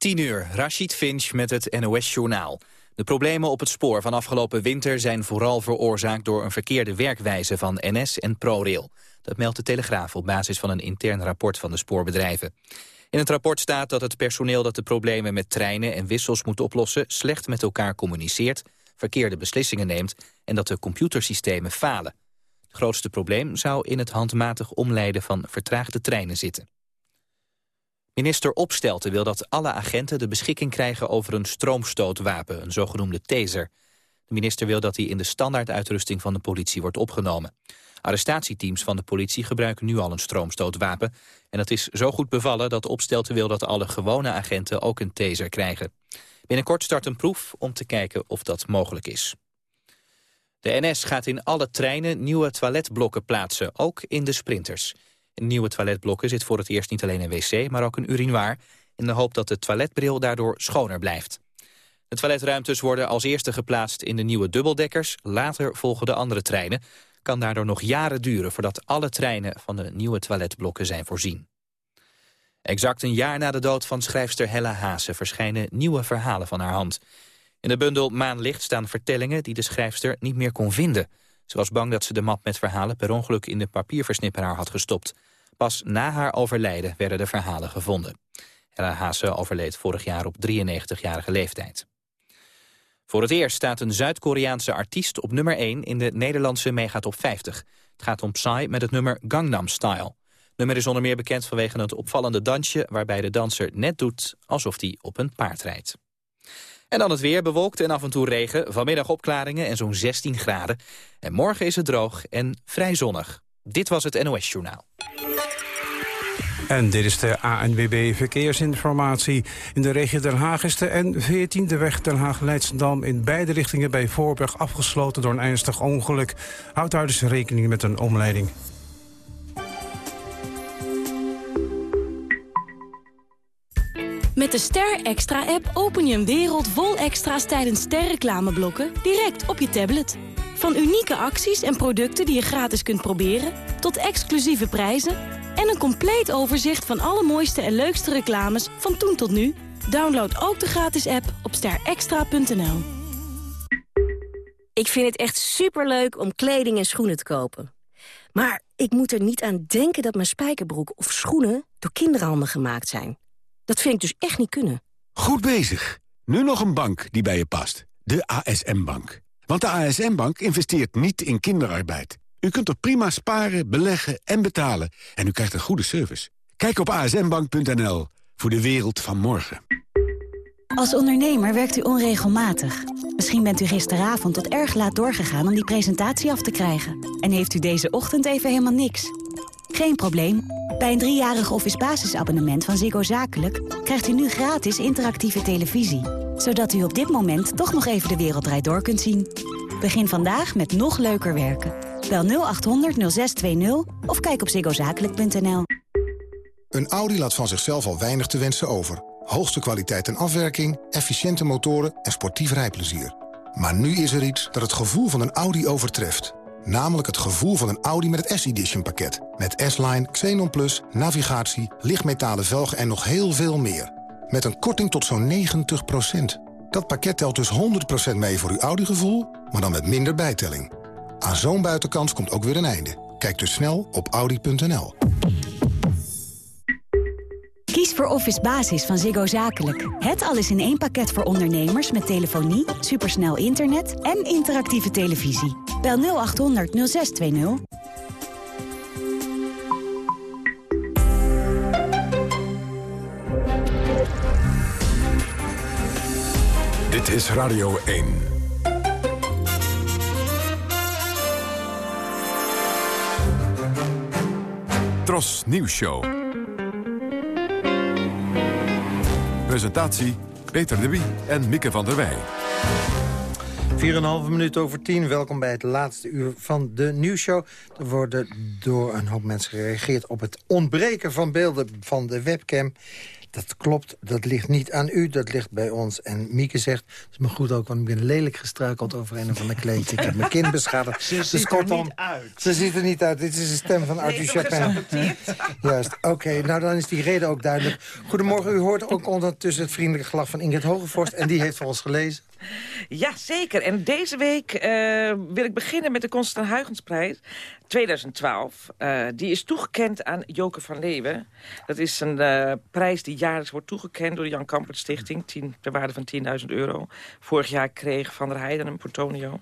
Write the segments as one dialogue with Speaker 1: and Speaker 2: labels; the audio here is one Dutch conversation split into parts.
Speaker 1: 10 uur, Rashid Finch met het NOS-journaal. De problemen op het spoor van afgelopen winter zijn vooral veroorzaakt door een verkeerde werkwijze van NS en ProRail. Dat meldt de Telegraaf op basis van een intern rapport van de spoorbedrijven. In het rapport staat dat het personeel dat de problemen met treinen en wissels moet oplossen slecht met elkaar communiceert, verkeerde beslissingen neemt en dat de computersystemen falen. Het grootste probleem zou in het handmatig omleiden van vertraagde treinen zitten. Minister Opstelten wil dat alle agenten de beschikking krijgen over een stroomstootwapen, een zogenoemde taser. De minister wil dat die in de standaarduitrusting van de politie wordt opgenomen. Arrestatieteams van de politie gebruiken nu al een stroomstootwapen. En dat is zo goed bevallen dat Opstelten wil dat alle gewone agenten ook een taser krijgen. Binnenkort start een proef om te kijken of dat mogelijk is. De NS gaat in alle treinen nieuwe toiletblokken plaatsen, ook in de sprinters. Nieuwe toiletblokken zit voor het eerst niet alleen een wc, maar ook een urinoir... in de hoop dat de toiletbril daardoor schoner blijft. De toiletruimtes worden als eerste geplaatst in de nieuwe dubbeldekkers. Later volgen de andere treinen. Kan daardoor nog jaren duren voordat alle treinen van de nieuwe toiletblokken zijn voorzien. Exact een jaar na de dood van schrijfster Hella Haase verschijnen nieuwe verhalen van haar hand. In de bundel Maanlicht staan vertellingen die de schrijfster niet meer kon vinden. Ze was bang dat ze de map met verhalen per ongeluk in de papierversnipperaar had gestopt. Pas na haar overlijden werden de verhalen gevonden. Hella Haase overleed vorig jaar op 93-jarige leeftijd. Voor het eerst staat een Zuid-Koreaanse artiest op nummer 1 in de Nederlandse Megatop 50. Het gaat om Psy met het nummer Gangnam Style. Het nummer is onder meer bekend vanwege het opvallende dansje... waarbij de danser net doet alsof hij op een paard rijdt. En dan het weer, bewolkt en af en toe regen. Vanmiddag opklaringen en zo'n 16 graden. En morgen is het droog en vrij zonnig. Dit was het NOS Journaal.
Speaker 2: En dit is de ANWB Verkeersinformatie. In de regio Den Haag is de N14, de weg Den Haag-Leidsendam... in beide richtingen bij Voorburg afgesloten door een ernstig ongeluk. Houd daar dus rekening met een omleiding.
Speaker 3: Met de Ster Extra-app open je een wereld vol extra's tijdens sterreclameblokken direct op je tablet. Van unieke acties en producten die je gratis kunt proberen, tot exclusieve prijzen en een compleet overzicht van alle mooiste en leukste reclames van toen tot nu. Download ook de gratis app op sterextra.nl.
Speaker 4: Ik vind het echt superleuk om kleding en schoenen te kopen. Maar ik moet er niet aan denken dat mijn spijkerbroek of schoenen door kinderhanden gemaakt zijn. Dat vind ik dus echt niet kunnen.
Speaker 5: Goed bezig. Nu nog een bank die bij je past. De ASM-bank. Want de ASM-bank investeert niet in kinderarbeid. U kunt er prima sparen, beleggen en betalen. En u krijgt een goede service. Kijk op asmbank.nl voor de wereld van morgen.
Speaker 6: Als ondernemer werkt u onregelmatig. Misschien bent u gisteravond tot erg laat doorgegaan om die presentatie af te krijgen. En heeft u deze ochtend even helemaal niks. Geen probleem. Bij een driejarig office basisabonnement van Ziggo Zakelijk... krijgt u nu gratis interactieve televisie. Zodat u op dit moment toch nog even de wereldrijd door kunt zien. Begin vandaag met nog leuker werken. Bel 0800 0620 of kijk op ziggozakelijk.nl.
Speaker 7: Een Audi laat van zichzelf al weinig te wensen over. Hoogste kwaliteit en afwerking, efficiënte motoren en sportief rijplezier. Maar nu is er iets dat het gevoel van een Audi overtreft. Namelijk het gevoel van een Audi met het S-Edition pakket. Met S-Line, Xenon Plus, navigatie, lichtmetalen velgen en nog heel veel meer. Met een korting tot zo'n 90% Dat pakket telt dus 100% mee voor uw Audi-gevoel, maar dan met minder bijtelling. Aan zo'n buitenkans komt ook weer een einde. Kijk dus snel op Audi.nl.
Speaker 6: Kies voor Office Basis van Ziggo Zakelijk. Het alles in één pakket voor ondernemers met telefonie, supersnel internet en interactieve televisie. Bel 0800 0620.
Speaker 8: Dit is Radio 1. Tros Nieuws Show. Presentatie Peter de Wie en Mieke van der Wij.
Speaker 9: 4,5 minuut over 10. Welkom bij het laatste uur van de nieuwsshow. Er worden door een hoop mensen gereageerd op het ontbreken van beelden van de webcam. Dat klopt, dat ligt niet aan u, dat ligt bij ons. En Mieke zegt, het is me goed ook, want ik ben lelijk gestruikeld over een of ander kleedje. Ik heb mijn kind beschadigd.
Speaker 10: Ze
Speaker 9: Dus
Speaker 10: ziet er niet uit.
Speaker 9: Ze ziet er niet uit. Dit is de stem van Arthur Chapin. Juist, oké. nou, dan is die reden ook duidelijk. Goedemorgen, u hoort ook ondertussen het vriendelijke gelach van Ingrid Hogevorst. En die heeft voor ons gelezen.
Speaker 11: Ja, zeker. En deze week eh, wil ik beginnen met de Constant Huygensprijs 2012. Eh, die is toegekend aan Joke van Leeuwen. Dat is een eh, prijs die jaarlijks wordt toegekend door de Jan Kampert Stichting. 10, ter waarde van 10.000 euro. Vorig jaar kreeg Van der Heijden een Portonio.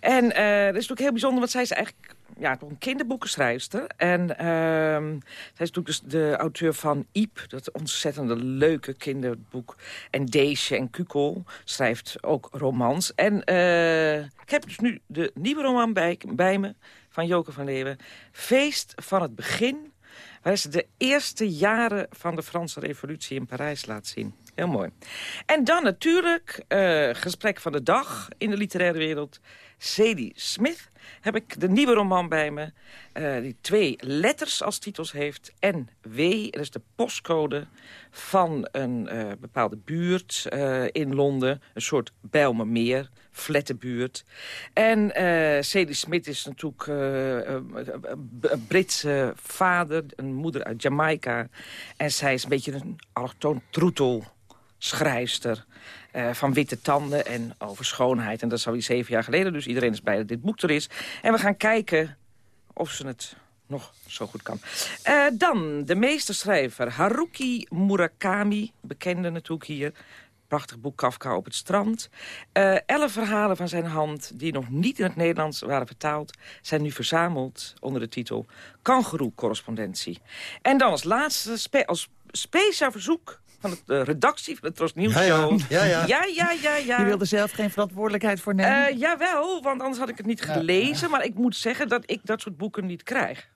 Speaker 11: En dat is natuurlijk heel bijzonder, want zij is eigenlijk ja, toch een kinderboekenschrijfster. En ehm zij is natuurlijk dus de auteur van Iep, dat ontzettende leuke kinderboek. En Deesje en Kukel schrijft ook romans. En eh, ik heb dus nu de nieuwe roman bij, bij me van Joke van Leeuwen. Feest van het begin, waar ze de eerste jaren van de Franse revolutie in Parijs laat zien. Heel mooi. En dan natuurlijk, eh, gesprek van de dag in de literaire wereld. Sadie Smith heb ik de nieuwe roman bij me. eh, die twee letters als titels heeft. NW, dat is de postcode van een eh, bepaalde buurt in Londen. Een soort Bijlmermeer, buurt. En Sadie Smith is natuurlijk een Britse vader, een moeder uit Jamaica. En zij is een beetje een allochtoon troetel schrijfster eh, van witte tanden en over schoonheid. En dat is alweer zeven jaar geleden, dus iedereen is blij dat dit boek er is. En we gaan kijken of ze het nog zo goed kan. Eh, dan de meesterschrijver Haruki Murakami, bekende natuurlijk hier. Prachtig boek Kafka op het strand. Eh elf verhalen van zijn hand die nog niet in het Nederlands waren vertaald... zijn nu verzameld onder de titel Kangeroe-correspondentie. En dan als laatste, als speciaal verzoek van de eh, redactie van de Tros Nieuws
Speaker 9: Ja, ja.
Speaker 11: Show.
Speaker 9: Ja, ja.
Speaker 11: ja, ja, ja, ja.
Speaker 10: Je wilde zelf geen verantwoordelijkheid voor nemen?
Speaker 11: Eh, jawel, want anders had ik het niet gelezen. Maar ik moet zeggen dat ik dat soort boeken niet krijg.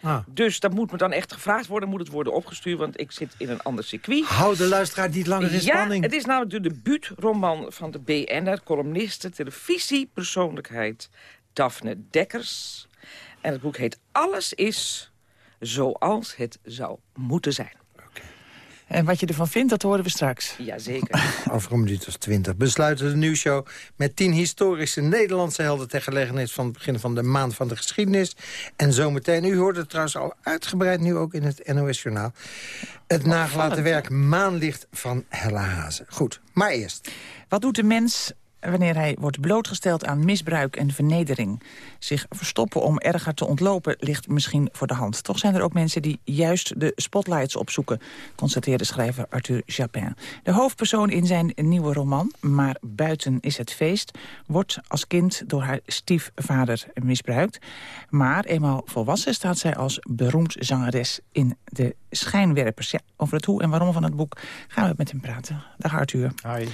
Speaker 9: Ah.
Speaker 11: Dus dat moet me dan echt gevraagd worden, moet het worden opgestuurd... want ik zit in een ander circuit.
Speaker 9: Hou de luisteraar niet langer in
Speaker 11: Ja,
Speaker 9: spanning.
Speaker 11: het is namelijk de debuutroman van de BN'er, columniste, televisiepersoonlijkheid Daphne Dekkers. En het boek heet Alles is zoals het zou moeten zijn.
Speaker 10: En wat je ervan vindt, dat horen we straks.
Speaker 11: Jazeker.
Speaker 9: Over een minuut of twintig besluiten de nieuwsshow met tien historische Nederlandse helden... ter gelegenheid van het begin van de maand van de geschiedenis. En zometeen, u hoort het trouwens al uitgebreid nu ook in het NOS-journaal... het nagelaten werk Maanlicht van Hella Hazen. Goed, maar eerst.
Speaker 10: Wat doet de mens wanneer hij wordt blootgesteld aan misbruik en vernedering? Zich verstoppen om erger te ontlopen ligt misschien voor de hand. Toch zijn er ook mensen die juist de spotlights opzoeken... constateerde schrijver Arthur Japin. De hoofdpersoon in zijn nieuwe roman, Maar buiten is het feest... wordt als kind door haar stiefvader misbruikt. Maar eenmaal volwassen staat zij als beroemd zangeres in de schijnwerpers. Ja, over het hoe en waarom van het boek gaan we met hem praten. Dag Arthur.
Speaker 12: Hi.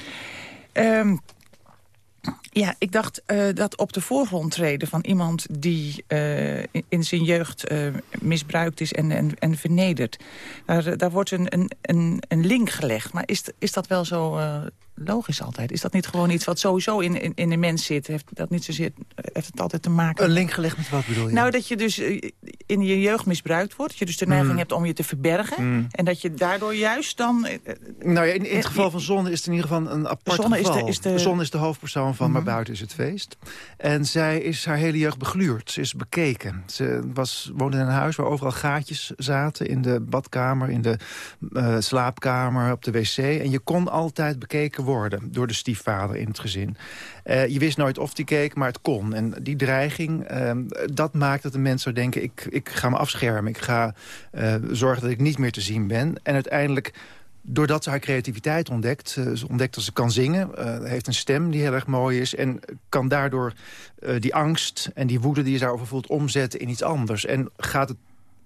Speaker 10: Ehm, ja, ik dacht eh, dat op de voorgrond treden van iemand die eh, in, zijn jeugd eh, misbruikt is en, en, en vernederd. Daar, daar wordt een, een, een, link gelegd. Maar is, is dat wel zo logisch altijd? Is dat niet gewoon iets wat sowieso in, in, in de mens zit? Heeft dat niet zozeer, heeft het altijd te maken
Speaker 12: Een link gelegd met wat bedoel je?
Speaker 10: nou, dat je dus eh, in je jeugd misbruikt wordt. Dat je dus de neiging
Speaker 12: Mm.
Speaker 10: hebt om je te verbergen.
Speaker 12: Mm.
Speaker 10: En dat je daardoor juist dan... eh, eh,
Speaker 12: Nou ja, in, in het geval van Zonne is het in ieder geval een apart
Speaker 10: Zonne is de- is de-
Speaker 12: Zonne is de hoofdpersoon van Maar
Speaker 10: Mhm.
Speaker 12: buiten is het feest. En zij is haar hele jeugd begluurd. Ze is bekeken. Ze was, woonde in een huis waar overal gaatjes zaten. In de badkamer, in de slaapkamer, op de wc. En je kon altijd bekeken worden door de stiefvader in het gezin. Eh, je wist nooit of die keek, maar het kon. En die dreiging, ehm, dat maakt dat de mens zou denken... ik, ik ga me afschermen, ik ga eh, zorgen dat ik niet meer te zien ben. En uiteindelijk doordat ze haar creativiteit ontdekt... eh, ze ontdekt dat ze kan zingen, heeft een stem die heel erg mooi is... en kan daardoor die angst en die woede die je daarover voelt... omzetten in iets anders. En gaat het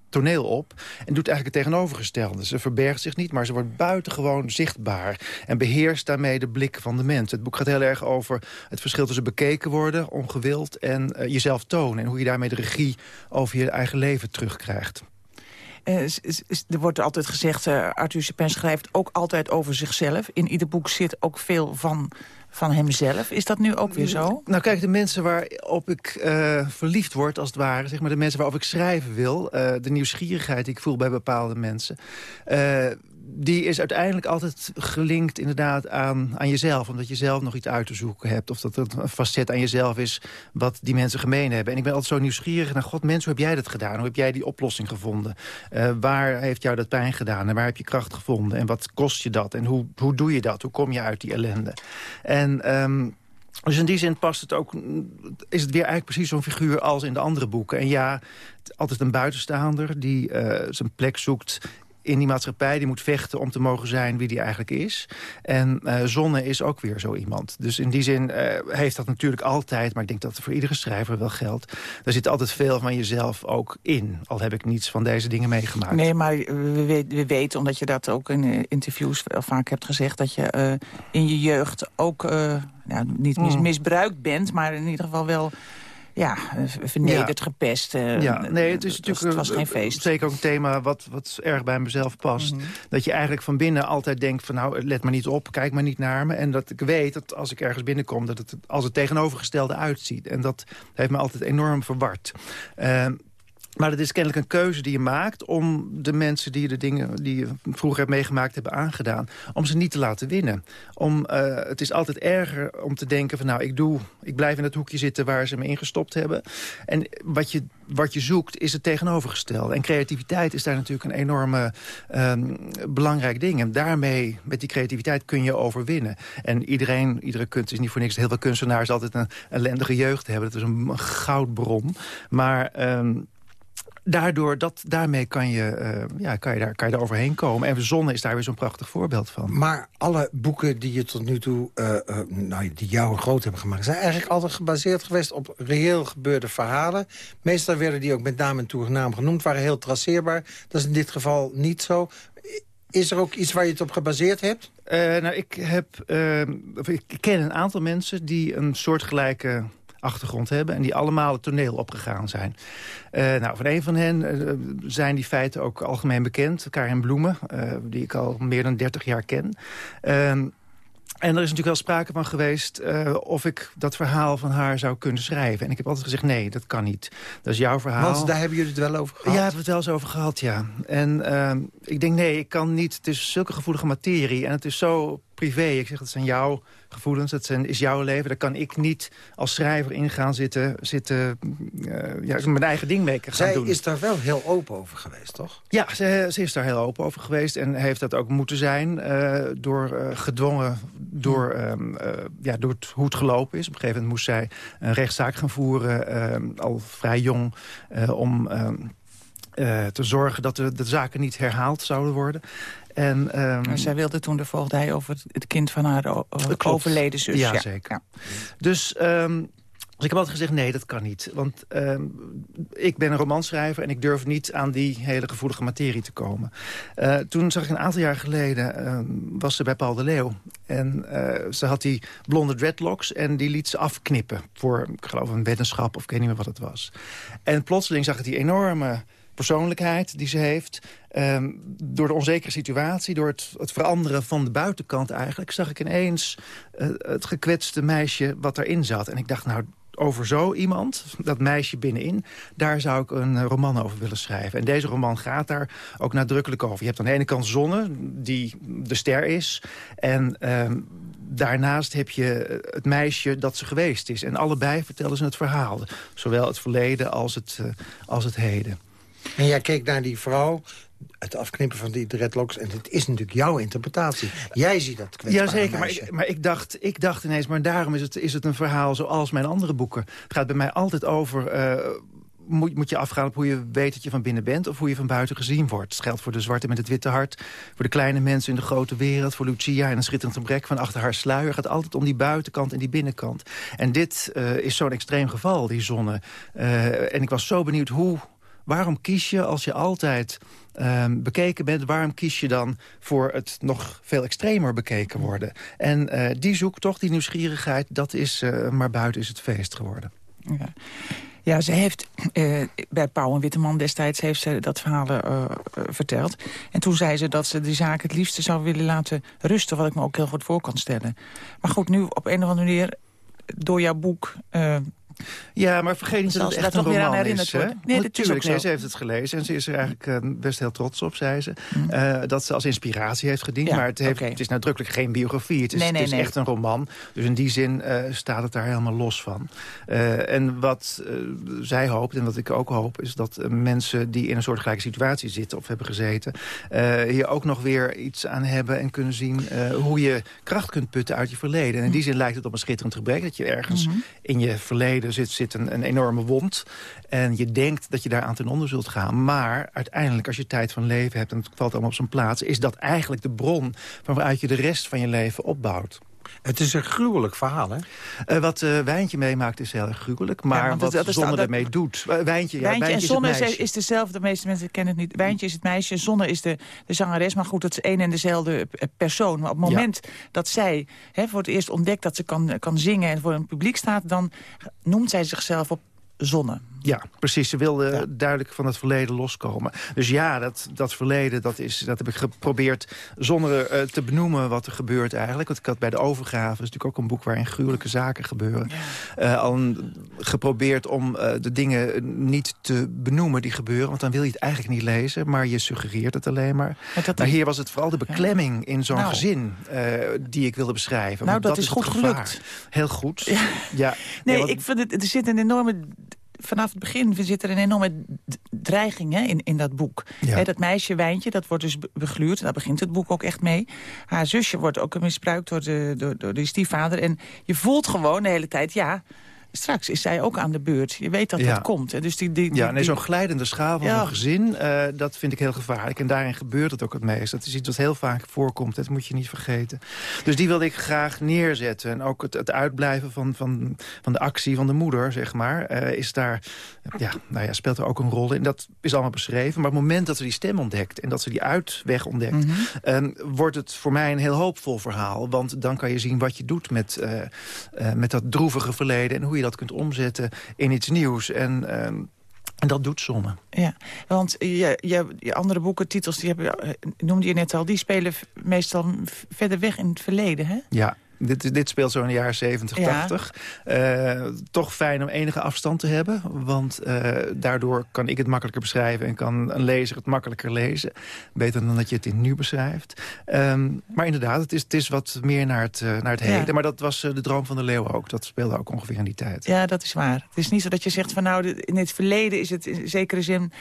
Speaker 12: toneel op en doet eigenlijk het tegenovergestelde. Ze verbergt zich niet, maar ze wordt buitengewoon zichtbaar... en beheerst daarmee de blik van de mens. Het boek gaat heel erg over het verschil tussen bekeken worden... ongewild en eh, jezelf tonen... en hoe je daarmee de regie over je eigen leven terugkrijgt.
Speaker 10: Eh, er wordt altijd gezegd, eh, Arthur Chapin schrijft ook altijd over zichzelf. In ieder boek zit ook veel van, van hemzelf. Is dat nu ook weer zo?
Speaker 12: Nou kijk, de mensen waarop ik eh, verliefd word, als het ware... zeg maar de mensen waarop ik schrijven wil... eh, de nieuwsgierigheid die ik voel bij bepaalde mensen... eh, die is uiteindelijk altijd gelinkt inderdaad aan, aan jezelf. Omdat je zelf nog iets uit te zoeken hebt. Of dat het een facet aan jezelf is wat die mensen gemeen hebben. En ik ben altijd zo nieuwsgierig naar... God, mensen, hoe heb jij dat gedaan? Hoe heb jij die oplossing gevonden? Uh, waar heeft jou dat pijn gedaan? En waar heb je kracht gevonden? En wat kost je dat? En hoe, hoe doe je dat? Hoe kom je uit die ellende? En... Um, dus in die zin past het ook, is het weer eigenlijk precies zo'n figuur als in de andere boeken. En ja, altijd een buitenstaander die uh, zijn plek zoekt in die maatschappij. Die moet vechten om te mogen zijn wie die eigenlijk is. En uh, Zonne is ook weer zo iemand. Dus in die zin uh, heeft dat natuurlijk altijd... maar ik denk dat het voor iedere schrijver wel geldt. Er zit altijd veel van jezelf ook in. Al heb ik niets van deze dingen meegemaakt.
Speaker 10: Nee, maar we, weten, we weten omdat je dat ook in interviews vaak hebt gezegd... dat je uh, in je jeugd ook nou, niet mis, hmm. misbruikt bent... maar in ieder geval wel ja, vernederd, gepest. Uh,
Speaker 12: ja, nee, het is natuurlijk
Speaker 10: het was geen feest.
Speaker 12: zeker ook een thema wat, wat erg bij mezelf past. Mhm. Dat je eigenlijk van binnen altijd denkt van nou, let maar niet op, kijk maar niet naar me. En dat ik weet dat als ik ergens binnenkom, dat het als het tegenovergestelde uitziet. En dat heeft me altijd enorm verward. Uh, maar het is kennelijk een keuze die je maakt... om de mensen die de dingen die je vroeger hebt meegemaakt hebben aangedaan... om ze niet te laten winnen. Om, uh, het is altijd erger om te denken van... nou, ik, doe, ik blijf in het hoekje zitten waar ze me ingestopt hebben. En wat je, wat je zoekt is het tegenovergestelde. En creativiteit is daar natuurlijk een enorme um, belangrijk ding. En daarmee, met die creativiteit, kun je overwinnen. En iedereen, iedere kunst is niet voor niks... heel veel kunstenaars altijd een ellendige jeugd hebben. Dat is een goudbron. Maar... Um, daardoor, dat, daarmee kan je, uh, ja, kan, je daar, kan je daar overheen komen. En Zonne is daar weer zo'n prachtig voorbeeld van.
Speaker 9: Maar alle boeken die je tot nu toe, uh, uh, nou, die jou groot hebben gemaakt... zijn eigenlijk altijd gebaseerd geweest op reëel gebeurde verhalen. Meestal werden die ook met naam en toenaam genoemd, waren heel traceerbaar. Dat is in dit geval niet zo. Is er ook iets waar je het op gebaseerd hebt?
Speaker 12: nou, ik, heb, ik ken een aantal mensen die een soortgelijke achtergrond hebben... en die allemaal het toneel opgegaan zijn. Uh, nou, van een van hen uh, zijn die feiten ook algemeen bekend. Karin Bloemen, uh, die ik al meer dan 30 jaar ken. Ehm, en er is natuurlijk wel sprake van geweest of ik dat verhaal van haar zou kunnen schrijven. En ik heb altijd gezegd, nee, dat kan niet. Dat is jouw verhaal.
Speaker 9: Want daar hebben jullie het wel over gehad?
Speaker 12: Ja, hebben we het wel eens over gehad, ja. En ehm, ik denk, nee, ik kan niet. Het is zulke gevoelige materie en het is zo privé. Ik zeg, dat zijn jouw gevoelens, dat zijn, is jouw leven. Daar kan ik niet als schrijver in gaan zitten, zitten uh, ja, mijn eigen ding mee gaan
Speaker 9: Zij
Speaker 12: doen.
Speaker 9: Zij is daar wel heel open over geweest, toch?
Speaker 12: Ja, ze, ze, is daar heel open over geweest en heeft dat ook moeten zijn. Uh, door uh, gedwongen, door, um, ja, door het, hoe het gelopen is. Op een gegeven moment moest zij een rechtszaak gaan voeren, ehm, al vrij jong, om... Um, uh, te zorgen dat de, de, zaken niet herhaald zouden worden. En, um,
Speaker 10: zij wilde toen de voogdij over het kind van haar overleden zus.
Speaker 12: Ja, zeker. Ja. Dus... Um, dus ik heb altijd gezegd, nee, dat kan niet. Want um, ik ben een romanschrijver en ik durf niet aan die hele gevoelige materie te komen. Uh, toen zag ik een aantal jaar geleden, uh, was ze bij Paul de Leeuw. En ze had die blonde dreadlocks en die liet ze afknippen. Voor, ik geloof, een wetenschap of ik weet niet meer wat het was. En plotseling zag ik die enorme persoonlijkheid die ze heeft. Um, door de onzekere situatie, door het, het, veranderen van de buitenkant eigenlijk... zag ik ineens uh, het gekwetste meisje wat erin zat. En ik dacht, nou, over zo iemand, dat meisje binnenin... daar zou ik een roman over willen schrijven. En deze roman gaat daar ook nadrukkelijk over. Je hebt aan de ene kant Zonne, die de ster is... en um, daarnaast heb je het meisje dat ze geweest is. En allebei vertellen ze het verhaal. Zowel het verleden als het, als het heden.
Speaker 9: En jij keek naar die vrouw, het afknippen van die dreadlocks... en het is natuurlijk jouw interpretatie. Jij ziet dat kwetsbare
Speaker 12: Jazeker, maar, ik, maar ik, dacht, ik dacht ineens... maar daarom is het, is het een verhaal zoals mijn andere boeken. Het gaat bij mij altijd over... Uh, moet, moet je afgaan op hoe je weet dat je van binnen bent... of hoe je van buiten gezien wordt. Het geldt voor de zwarte met het witte hart... voor de kleine mensen in de grote wereld... voor Lucia en een schitterend gebrek van achter haar sluier. Het gaat altijd om die buitenkant en die binnenkant. En dit uh, is zo'n extreem geval, die zonne. Uh, en ik was zo benieuwd hoe Waarom kies je als je altijd um, bekeken bent... waarom kies je dan voor het nog veel extremer bekeken worden? En uh, die zoektocht, die nieuwsgierigheid, dat is uh, maar buiten is het feest geworden.
Speaker 10: Ja. Ja, ze heeft uh, bij Pauw en Witteman destijds heeft ze dat verhaal uh, verteld. En toen zei ze dat ze die zaak het liefste zou willen laten rusten... wat ik me ook heel goed voor kan stellen. Maar goed, nu op een of andere manier, door jouw boek
Speaker 12: Ja, maar vergeet niet dat het echt een
Speaker 10: toch weer aan
Speaker 12: roman
Speaker 10: herinnerd
Speaker 12: is. hè?
Speaker 10: worden. Nee, dat is
Speaker 12: Natuurlijk,
Speaker 10: ook
Speaker 12: nee, ze heeft het gelezen en ze is er eigenlijk eh, best heel trots op, zei ze. Eh, dat ze als inspiratie heeft gediend.
Speaker 10: Ja,
Speaker 12: maar het, heeft, het is nadrukkelijk geen biografie. Het is,
Speaker 10: Nee, nee,
Speaker 12: het is echt een roman. Dus in die zin eh, staat het daar helemaal los van. En wat zij hoopt en wat ik ook hoop... is dat mensen die in een soortgelijke situatie zitten of hebben gezeten... hier ook nog weer iets aan hebben en kunnen zien... hoe je kracht kunt putten uit je verleden. En in die zin lijkt het op een schitterend gebrek... dat je ergens
Speaker 10: Mhm.
Speaker 12: in je verleden zit, zit een, een enorme wond... en je denkt dat je daar aan ten onder zult gaan. Maar uiteindelijk, als je tijd van leven hebt... en het valt allemaal op zijn plaats... is dat eigenlijk de bron van waaruit je de rest van je leven opbouwt.
Speaker 9: Het is een gruwelijk verhaal, hè?
Speaker 12: Eh, wat eh, Wijntje meemaakt is heel erg gruwelijk. Maar wat
Speaker 10: dat- dat is-
Speaker 12: Zonne
Speaker 10: dat-
Speaker 12: ermee doet... eh, Wijntje, ja,
Speaker 10: Wijntje en
Speaker 12: is het
Speaker 10: Zonne is, is dezelfde. De meeste mensen kennen het niet. Wijntje is het meisje, Zonne is de, de zangeres. Maar goed, het is één en dezelfde persoon. Maar op het moment dat zij hè, voor het eerst ontdekt dat ze kan, kan zingen... en voor een publiek staat, dan noemt zij zichzelf op Zonne.
Speaker 12: Ja, precies. Ze wilde duidelijk van het verleden loskomen. Dus ja, dat, dat verleden, dat, is, dat heb ik geprobeerd zonder eh, te benoemen wat er gebeurt eigenlijk. Want ik had bij de overgave, is natuurlijk ook een boek waarin gruwelijke zaken gebeuren. eh, al geprobeerd om eh, de dingen niet te benoemen die gebeuren. Want dan wil je het eigenlijk niet lezen, maar je suggereert het alleen maar.
Speaker 10: dat
Speaker 12: maar hier was het vooral de beklemming in zo'n
Speaker 10: Nou.
Speaker 12: gezin die ik wilde beschrijven.
Speaker 10: Nou, dat is goed gelukt.
Speaker 12: Heel goed. Ja.
Speaker 10: Nee,
Speaker 12: want-
Speaker 10: ik vind het, er zit een enorme... Vanaf het begin zit er een enorme dreiging hè, in, in dat boek.
Speaker 12: Ja.
Speaker 10: Hè, dat meisje Wijntje, dat wordt dus be- begluurd. Daar begint het boek ook echt mee. Haar zusje wordt ook misbruikt door de, door, door de stiefvader. En je voelt gewoon de hele tijd, ja... Straks is zij ook aan de beurt. Je weet dat
Speaker 12: Ja.
Speaker 10: dat komt. hè. Dus die, die,
Speaker 12: Ja,
Speaker 10: die-
Speaker 12: nee, zo'n glijdende schaal van
Speaker 10: Ja.
Speaker 12: een gezin, eh, dat vind ik heel gevaarlijk. En daarin gebeurt het ook het meest. Dat is iets wat heel vaak voorkomt, dat moet je niet vergeten. Dus die wilde ik graag neerzetten. En ook het, het uitblijven van, van, van de actie van de moeder, zeg maar, eh, is daar, ja, nou ja, speelt er ook een rol in. Dat is allemaal beschreven. Maar op het moment dat ze die stem ontdekt en dat ze die uitweg ontdekt,
Speaker 10: Mhm.
Speaker 12: eh, wordt het voor mij een heel hoopvol verhaal. Want dan kan je zien wat je doet met, eh, met dat droevige verleden en hoe je dat kunt omzetten in iets nieuws. En, ehm, en dat doet Zonne.
Speaker 10: Ja, want je, je, je andere boeken, titels, die hebben, eh, noemde je net al... die spelen meestal verder weg in het verleden, hè?
Speaker 12: Ja, dit, dit speelt zo in de jaren 70,
Speaker 10: Ja.
Speaker 12: 80. Eh, toch fijn om enige afstand te hebben. Want eh, daardoor kan ik het makkelijker beschrijven... en kan een lezer het makkelijker lezen. Beter dan dat je het in nu beschrijft. Ehm, maar inderdaad, het is, het is wat meer naar het, eh, naar het
Speaker 10: Ja.
Speaker 12: heden. Maar dat was de droom van de leeuw ook. Dat speelde ook ongeveer in die tijd.
Speaker 10: Ja, dat is waar. Het is niet zo dat je zegt van nou, in het verleden is het in zekere zin...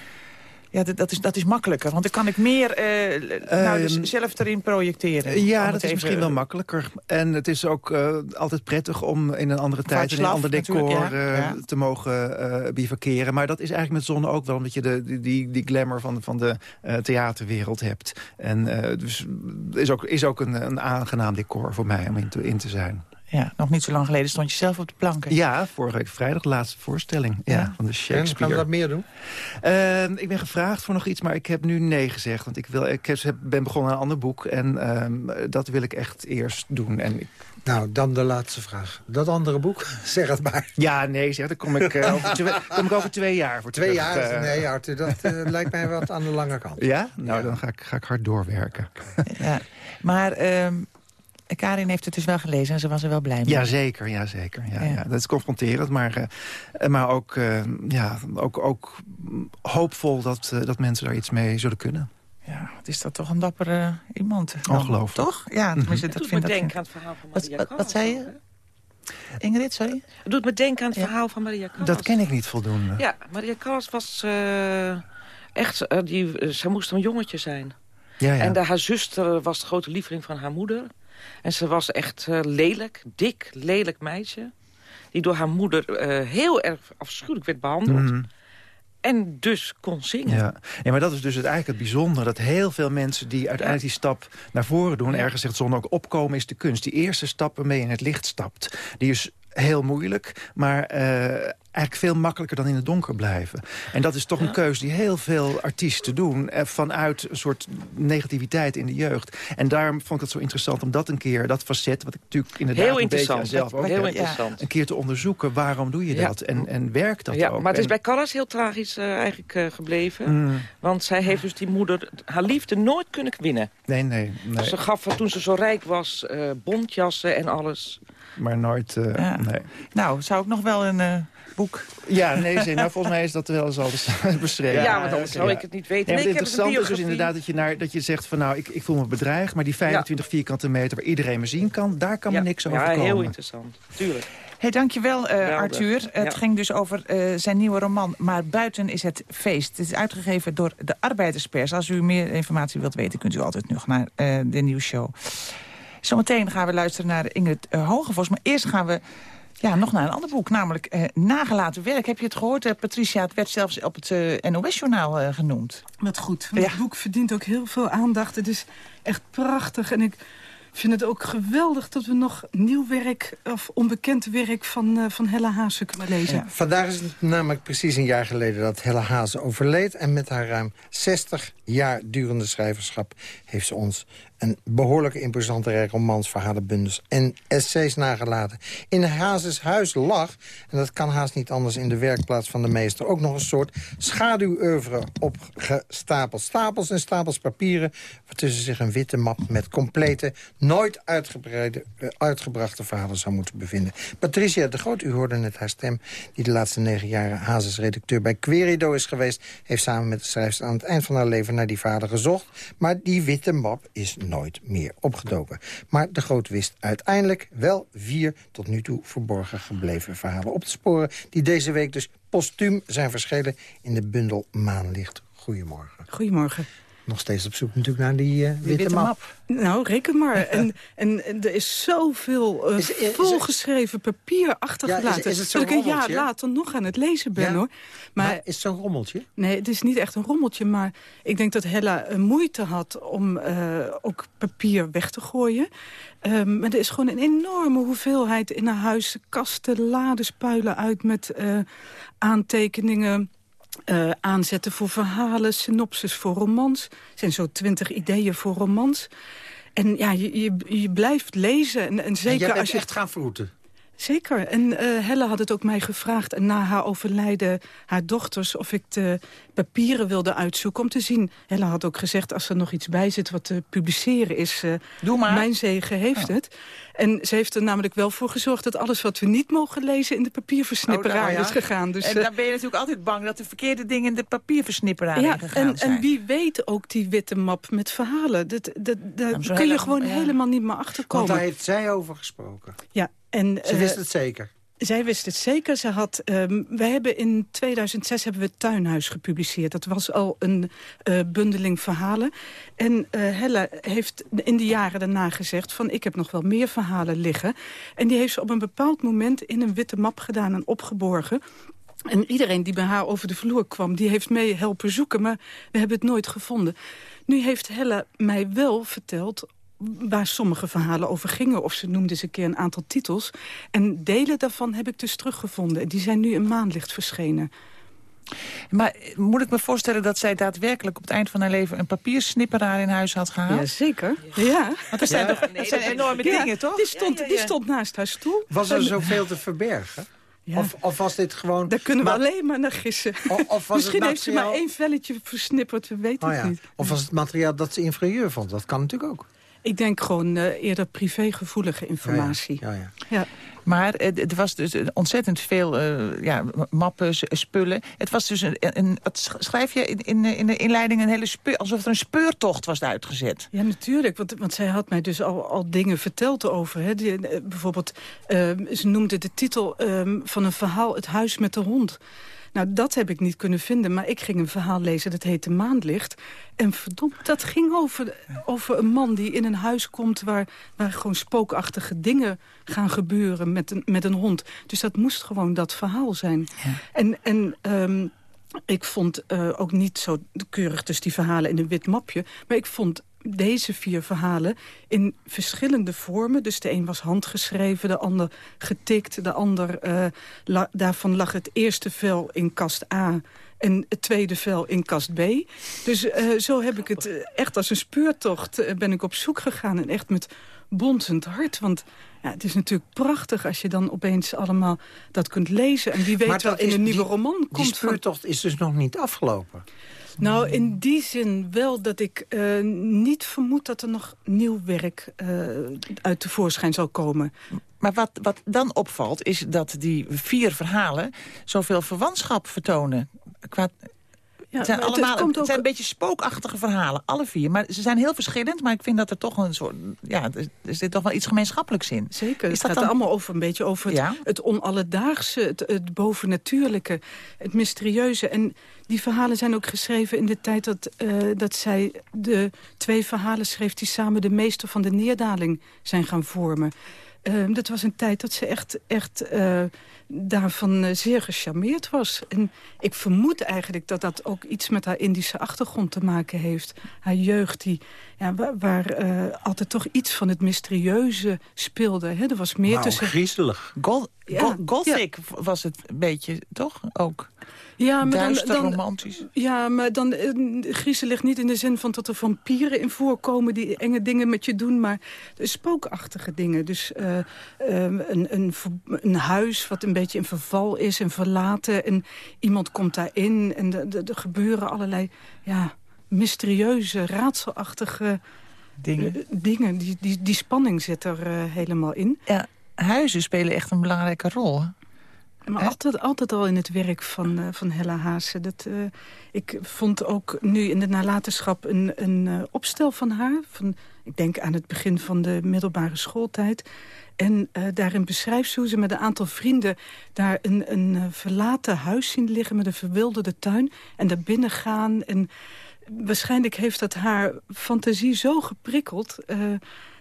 Speaker 10: Ja, dat, is, dat is makkelijker. Want dan kan ik meer eh, nou, dus
Speaker 12: Ehm,
Speaker 10: zelf erin projecteren.
Speaker 12: Ja,
Speaker 10: Om
Speaker 12: dat is misschien wel makkelijker. En het is ook eh, altijd prettig om in een andere tijd... en een ander decor
Speaker 10: ja.
Speaker 12: eh,
Speaker 10: Ja.
Speaker 12: te mogen eh bivakeren. Maar dat is eigenlijk met Zonne ook wel... omdat je de, die- die, glamour van, van de eh, theaterwereld hebt. En eh, dus is ook, is ook een, een aangenaam decor voor mij om in te, in te zijn.
Speaker 10: Ja, nog niet zo lang geleden stond je zelf op de planken.
Speaker 12: Ja, vorige week vrijdag, de laatste voorstelling ja.
Speaker 10: Ja.
Speaker 12: van de
Speaker 9: En
Speaker 12: Shakespeare.
Speaker 9: gaan we dat meer doen?
Speaker 12: Ehm, ik ben gevraagd voor nog iets, maar ik heb nu nee gezegd. Want ik, wil, ik heb, ben begonnen aan een ander boek. En ehm, dat wil ik echt eerst doen. En ik,
Speaker 9: Nou, dan de laatste vraag. Dat andere boek, zeg het maar.
Speaker 12: ja, nee, zeg, daar kom ik, eh, over, twee, kom ik over twee jaar voor
Speaker 9: Twee
Speaker 12: terug.
Speaker 9: jaar?
Speaker 12: Eh,
Speaker 9: Nee, Arthur, dat eh, lijkt mij wat aan de lange kant.
Speaker 12: Ja? Nou,
Speaker 9: Ja.
Speaker 12: dan ga ik, ga ik hard doorwerken.
Speaker 10: Ja. Maar ehm, Karin heeft het dus wel gelezen en ze was er wel blij mee.
Speaker 12: Jazeker, jazeker. Ja,
Speaker 10: Ja.
Speaker 12: ja. Dat is confronterend, maar, eh, maar ook, eh, ja, ook, ook hoopvol dat, eh, dat mensen daar iets mee zullen kunnen.
Speaker 10: Ja, wat is dat toch een dappere iemand. dan,
Speaker 12: Ongelooflijk.
Speaker 10: Toch? Ja, tenminste,
Speaker 11: Het
Speaker 10: dat
Speaker 11: doet
Speaker 10: vind
Speaker 11: me
Speaker 10: ik...
Speaker 11: denken aan het verhaal van
Speaker 10: Wat,
Speaker 11: Maria
Speaker 10: wat, wat zei je? Ingrid, sorry?
Speaker 11: Het doet me denken aan het
Speaker 10: Ja.
Speaker 11: verhaal van Maria Callas.
Speaker 12: Dat ken ik niet voldoende.
Speaker 11: Ja, Maria Callas was eh, echt... die, zij moest een jongetje zijn.
Speaker 12: Ja, ja.
Speaker 11: En de, haar zuster was de grote lieveling van haar moeder. En ze was echt eh, lelijk, dik, lelijk meisje. Die door haar moeder eh, heel erg afschuwelijk werd behandeld.
Speaker 12: Mhm.
Speaker 11: En dus kon zingen.
Speaker 12: Ja. ja, maar dat is dus het, eigenlijk het bijzondere. Dat heel veel mensen die uiteindelijk die stap naar voren doen... Ergens zegt Zon ook, opkomen is de kunst. Die eerste stap waarmee je in het licht stapt... die is heel moeilijk, maar eh, eigenlijk veel makkelijker dan in het donker blijven. En dat is toch een keuze die heel veel artiesten doen... eh, vanuit een soort negativiteit in de jeugd. En daarom vond ik het zo interessant om dat een keer, dat facet... wat ik natuurlijk inderdaad
Speaker 11: Heel
Speaker 12: een beetje
Speaker 11: interessant.
Speaker 12: zelf ook
Speaker 11: Heel
Speaker 12: heb,
Speaker 11: interessant.
Speaker 12: een keer te onderzoeken. Waarom doe je
Speaker 11: Ja.
Speaker 12: dat? En, en werkt dat
Speaker 11: ja,
Speaker 12: ook?
Speaker 11: maar het is bij Callas heel tragisch eh, eigenlijk gebleven.
Speaker 12: Mm,
Speaker 11: Want zij heeft dus die moeder haar liefde nooit kunnen winnen.
Speaker 12: nee, nee, nee.
Speaker 11: Ze gaf haar toen ze zo rijk was eh bontjassen en alles.
Speaker 12: Maar nooit... Uh, nee.
Speaker 10: Nou, zou ik nog wel een uh, boek...
Speaker 12: Ja, nee, nee, nou, volgens mij is dat wel eens al beschreven.
Speaker 11: Ja, maar dan zou ik het niet weten.
Speaker 12: Nee, het interessante is dus inderdaad dat je, naar, dat je zegt van nou, ik, ik voel me bedreigd... maar die 25 vierkante meter waar iedereen me zien kan, daar kan me niks over komen.
Speaker 11: Ja, heel interessant. Tuurlijk.
Speaker 10: Hey, dankjewel uh, Arthur. Het ging dus over uh, zijn nieuwe roman Maar buiten is het feest. Het is uitgegeven door de Arbeiderspers. Als u meer informatie wilt weten, kunt u altijd nog naar uh, de nieuwsshow. Zometeen gaan we luisteren naar Ingrid Hogevos. Maar eerst gaan we ja, nog naar een ander boek, namelijk Nagelaten Werk. Heb je het gehoord, Patricia? Het werd zelfs op het NOS-journaal genoemd.
Speaker 13: Wat goed. Het boek verdient ook heel veel aandacht. Het is echt prachtig en ik vind het ook geweldig dat we nog nieuw werk of onbekend werk van, uh, van Hella Haase kunnen lezen.
Speaker 9: vandaag is het namelijk precies een jaar geleden dat Hella Haase overleed. En met haar ruim 60 jaar durende schrijverschap heeft ze ons een behoorlijke imposante romansverhalenbundels en essays nagelaten. In Hazes huis lag, en dat kan haast niet anders in de werkplaats van de meester... ook nog een soort schaduwoeuvre opgestapeld. Stapels en stapels papieren, waartussen zich een witte map... met complete, nooit uitgebreide, uh, uitgebrachte verhalen zou moeten bevinden. Patricia de Groot, u hoorde net haar stem... die de laatste negen jaren Hazes redacteur bij Querido is geweest... heeft samen met de schrijfster aan het eind van haar leven naar die vader gezocht. Maar die witte map is nooit meer opgedoken. Maar de Groot wist uiteindelijk wel vier tot nu toe verborgen gebleven verhalen op te sporen... die deze week dus postuum zijn verschenen in de bundel Maanlicht. Goedemorgen.
Speaker 13: Goedemorgen
Speaker 9: nog steeds op zoek natuurlijk naar die, uh, witte, witte map.
Speaker 13: Nou, reken maar. en, en, en, er is zoveel uh, is, is, volgeschreven papier achtergelaten... Ja, is, dat ik een jaar later nog aan het lezen ben, hoor.
Speaker 9: Maar, maar is het zo'n rommeltje?
Speaker 13: Nee, het is niet echt een rommeltje. Maar ik denk dat Hella moeite had om ook papier weg te gooien. Um, maar er is gewoon een enorme hoeveelheid in haar huis. Kasten, laden, spuilen uit met aantekeningen uh, aanzetten voor verhalen, synopsis voor romans. Er zijn zo twintig ideeën voor romans. En ja, je, je, je blijft lezen. En, en zeker
Speaker 9: en
Speaker 13: als je
Speaker 9: echt gaan vroeten.
Speaker 13: Zeker. En uh, Helle had het ook mij gevraagd... en na haar overlijden haar dochters... of ik de papieren wilde uitzoeken om te zien. Helle had ook gezegd, als er nog iets bij zit wat te publiceren is... Uh,
Speaker 10: Doe maar.
Speaker 13: Mijn zegen heeft het. En ze heeft er namelijk wel voor gezorgd... dat alles wat we niet mogen lezen in de papierversnipperaar oh, ja. is gegaan. Dus,
Speaker 10: en dan ben je natuurlijk altijd bang dat de verkeerde dingen... in de papierversnipperaar ja, gegaan
Speaker 13: en, zijn. En wie weet ook die witte map met verhalen. Dat, dat, daar kun je gewoon helemaal niet meer achterkomen.
Speaker 9: Want daar heeft zij over gesproken.
Speaker 13: Ja, en,
Speaker 9: Ze wist het zeker?
Speaker 13: Zij wist het zeker. Ze had, um, wij hebben in 2006 hebben we Tuinhuis gepubliceerd. Dat was al een uh, bundeling verhalen. En uh, Helle heeft in de jaren daarna gezegd... van ik heb nog wel meer verhalen liggen. En die heeft ze op een bepaald moment in een witte map gedaan en opgeborgen. En iedereen die bij haar over de vloer kwam, die heeft mee helpen zoeken. Maar we hebben het nooit gevonden. Nu heeft Helle mij wel verteld waar sommige verhalen over gingen. Of ze noemde eens een keer een aantal titels. En delen daarvan heb ik dus teruggevonden. Die zijn nu in maanlicht verschenen.
Speaker 10: Maar moet ik me voorstellen dat zij daadwerkelijk op het eind van haar leven... een papiersnipperaar in huis had gehaald?
Speaker 13: Ja, zeker. Ja.
Speaker 10: Want er zijn, toch, zijn enorme dingen, toch?
Speaker 13: Die stond, die stond naast haar stoel.
Speaker 9: Was er zoveel te verbergen? Of, of, was dit gewoon...
Speaker 13: Daar kunnen we alleen maar naar gissen. Of, Misschien heeft ze maar één velletje versnipperd, we weten oh, het niet.
Speaker 9: Of was het materiaal dat ze inferieur vond? Dat kan natuurlijk ook.
Speaker 13: Ik denk gewoon uh, eerder privégevoelige informatie.
Speaker 9: Ja, ja.
Speaker 13: ja.
Speaker 10: Maar er was dus ontzettend veel uh, ja, mappen, spullen. Het was dus een, een schrijf je in, in, in, de inleiding een hele speur, alsof er een speurtocht was uitgezet.
Speaker 13: Ja, natuurlijk. Want, want zij had mij dus al, al dingen verteld over. Hè. Die, uh, bijvoorbeeld, uh, ze noemde de titel um, van een verhaal Het huis met de hond. Nou, dat heb ik niet kunnen vinden. Maar ik ging een verhaal lezen, dat heette Maandlicht. En verdomd, dat ging over, over een man die in een huis komt... Waar, waar gewoon spookachtige dingen gaan gebeuren met een, met een hond. Dus dat moest gewoon dat verhaal zijn. Ja. En... en um, ik vond uh, ook niet zo keurig dus die verhalen in een wit mapje. Maar ik vond deze vier verhalen in verschillende vormen. Dus de een was handgeschreven, de ander getikt. De ander, la, daarvan lag het eerste vel in kast A en het tweede vel in kast B. Dus zo heb ik het echt als een speurtocht ben ik op zoek gegaan. En echt met bonzend hart. Want ja, het is natuurlijk prachtig als je dan opeens allemaal dat kunt lezen. En wie weet wel in een nieuwe roman komt.
Speaker 9: Die speurtocht is dus nog niet afgelopen.
Speaker 13: Nou, in die zin wel dat ik uh, niet vermoed dat er nog nieuw werk uh, uit tevoorschijn zal komen.
Speaker 10: Maar wat, wat dan opvalt is dat die vier verhalen zoveel verwantschap vertonen. Qua, ja, het zijn, allemaal, het, het, zijn een beetje spookachtige verhalen, alle vier. Maar ze zijn heel verschillend, maar ik vind dat er toch een soort... Ja, er zit toch wel iets gemeenschappelijks in.
Speaker 13: Zeker, het gaat dan... allemaal over een beetje over het, ja? het onalledaagse, het, het bovennatuurlijke, het mysterieuze. En die verhalen zijn ook geschreven in de tijd dat, uh, dat zij de twee verhalen schreef... die samen de meester van de neerdaling zijn gaan vormen. Uh, dat was een tijd dat ze echt, echt uh, daarvan uh, zeer gecharmeerd was. En ik vermoed eigenlijk dat dat ook iets met haar Indische achtergrond te maken heeft. Haar jeugd, die, ja, waar, waar altijd toch iets van het mysterieuze speelde. Hè? Er was meer
Speaker 9: nou,
Speaker 13: tussen...
Speaker 9: griezelig.
Speaker 10: Ja, Gothic ja. was het een beetje, toch? Ook.
Speaker 13: Ja, maar
Speaker 10: Duister,
Speaker 13: dan, dan,
Speaker 10: romantisch.
Speaker 13: Ja, maar dan uh, griezelig niet in de zin van dat er vampieren in voorkomen... die enge dingen met je doen, maar spookachtige dingen. Dus uh, een, een, een, huis wat een beetje in verval is en verlaten... en iemand komt daarin en er gebeuren allerlei ja, mysterieuze, raadselachtige... Dingen. dingen. Die, die, die spanning zit er helemaal in.
Speaker 10: Ja, huizen spelen echt een belangrijke rol.
Speaker 13: Maar altijd, altijd al in het werk van, uh, van Hella Haase. Dat, uh, ik vond ook nu in de nalatenschap een, een uh, opstel van haar. Van, ik denk aan het begin van de middelbare schooltijd. En daarin beschrijft ze hoe ze met een aantal vrienden... daar een, een verlaten huis zien liggen met een verwilderde tuin. En daar binnen gaan. En waarschijnlijk heeft dat haar fantasie zo geprikkeld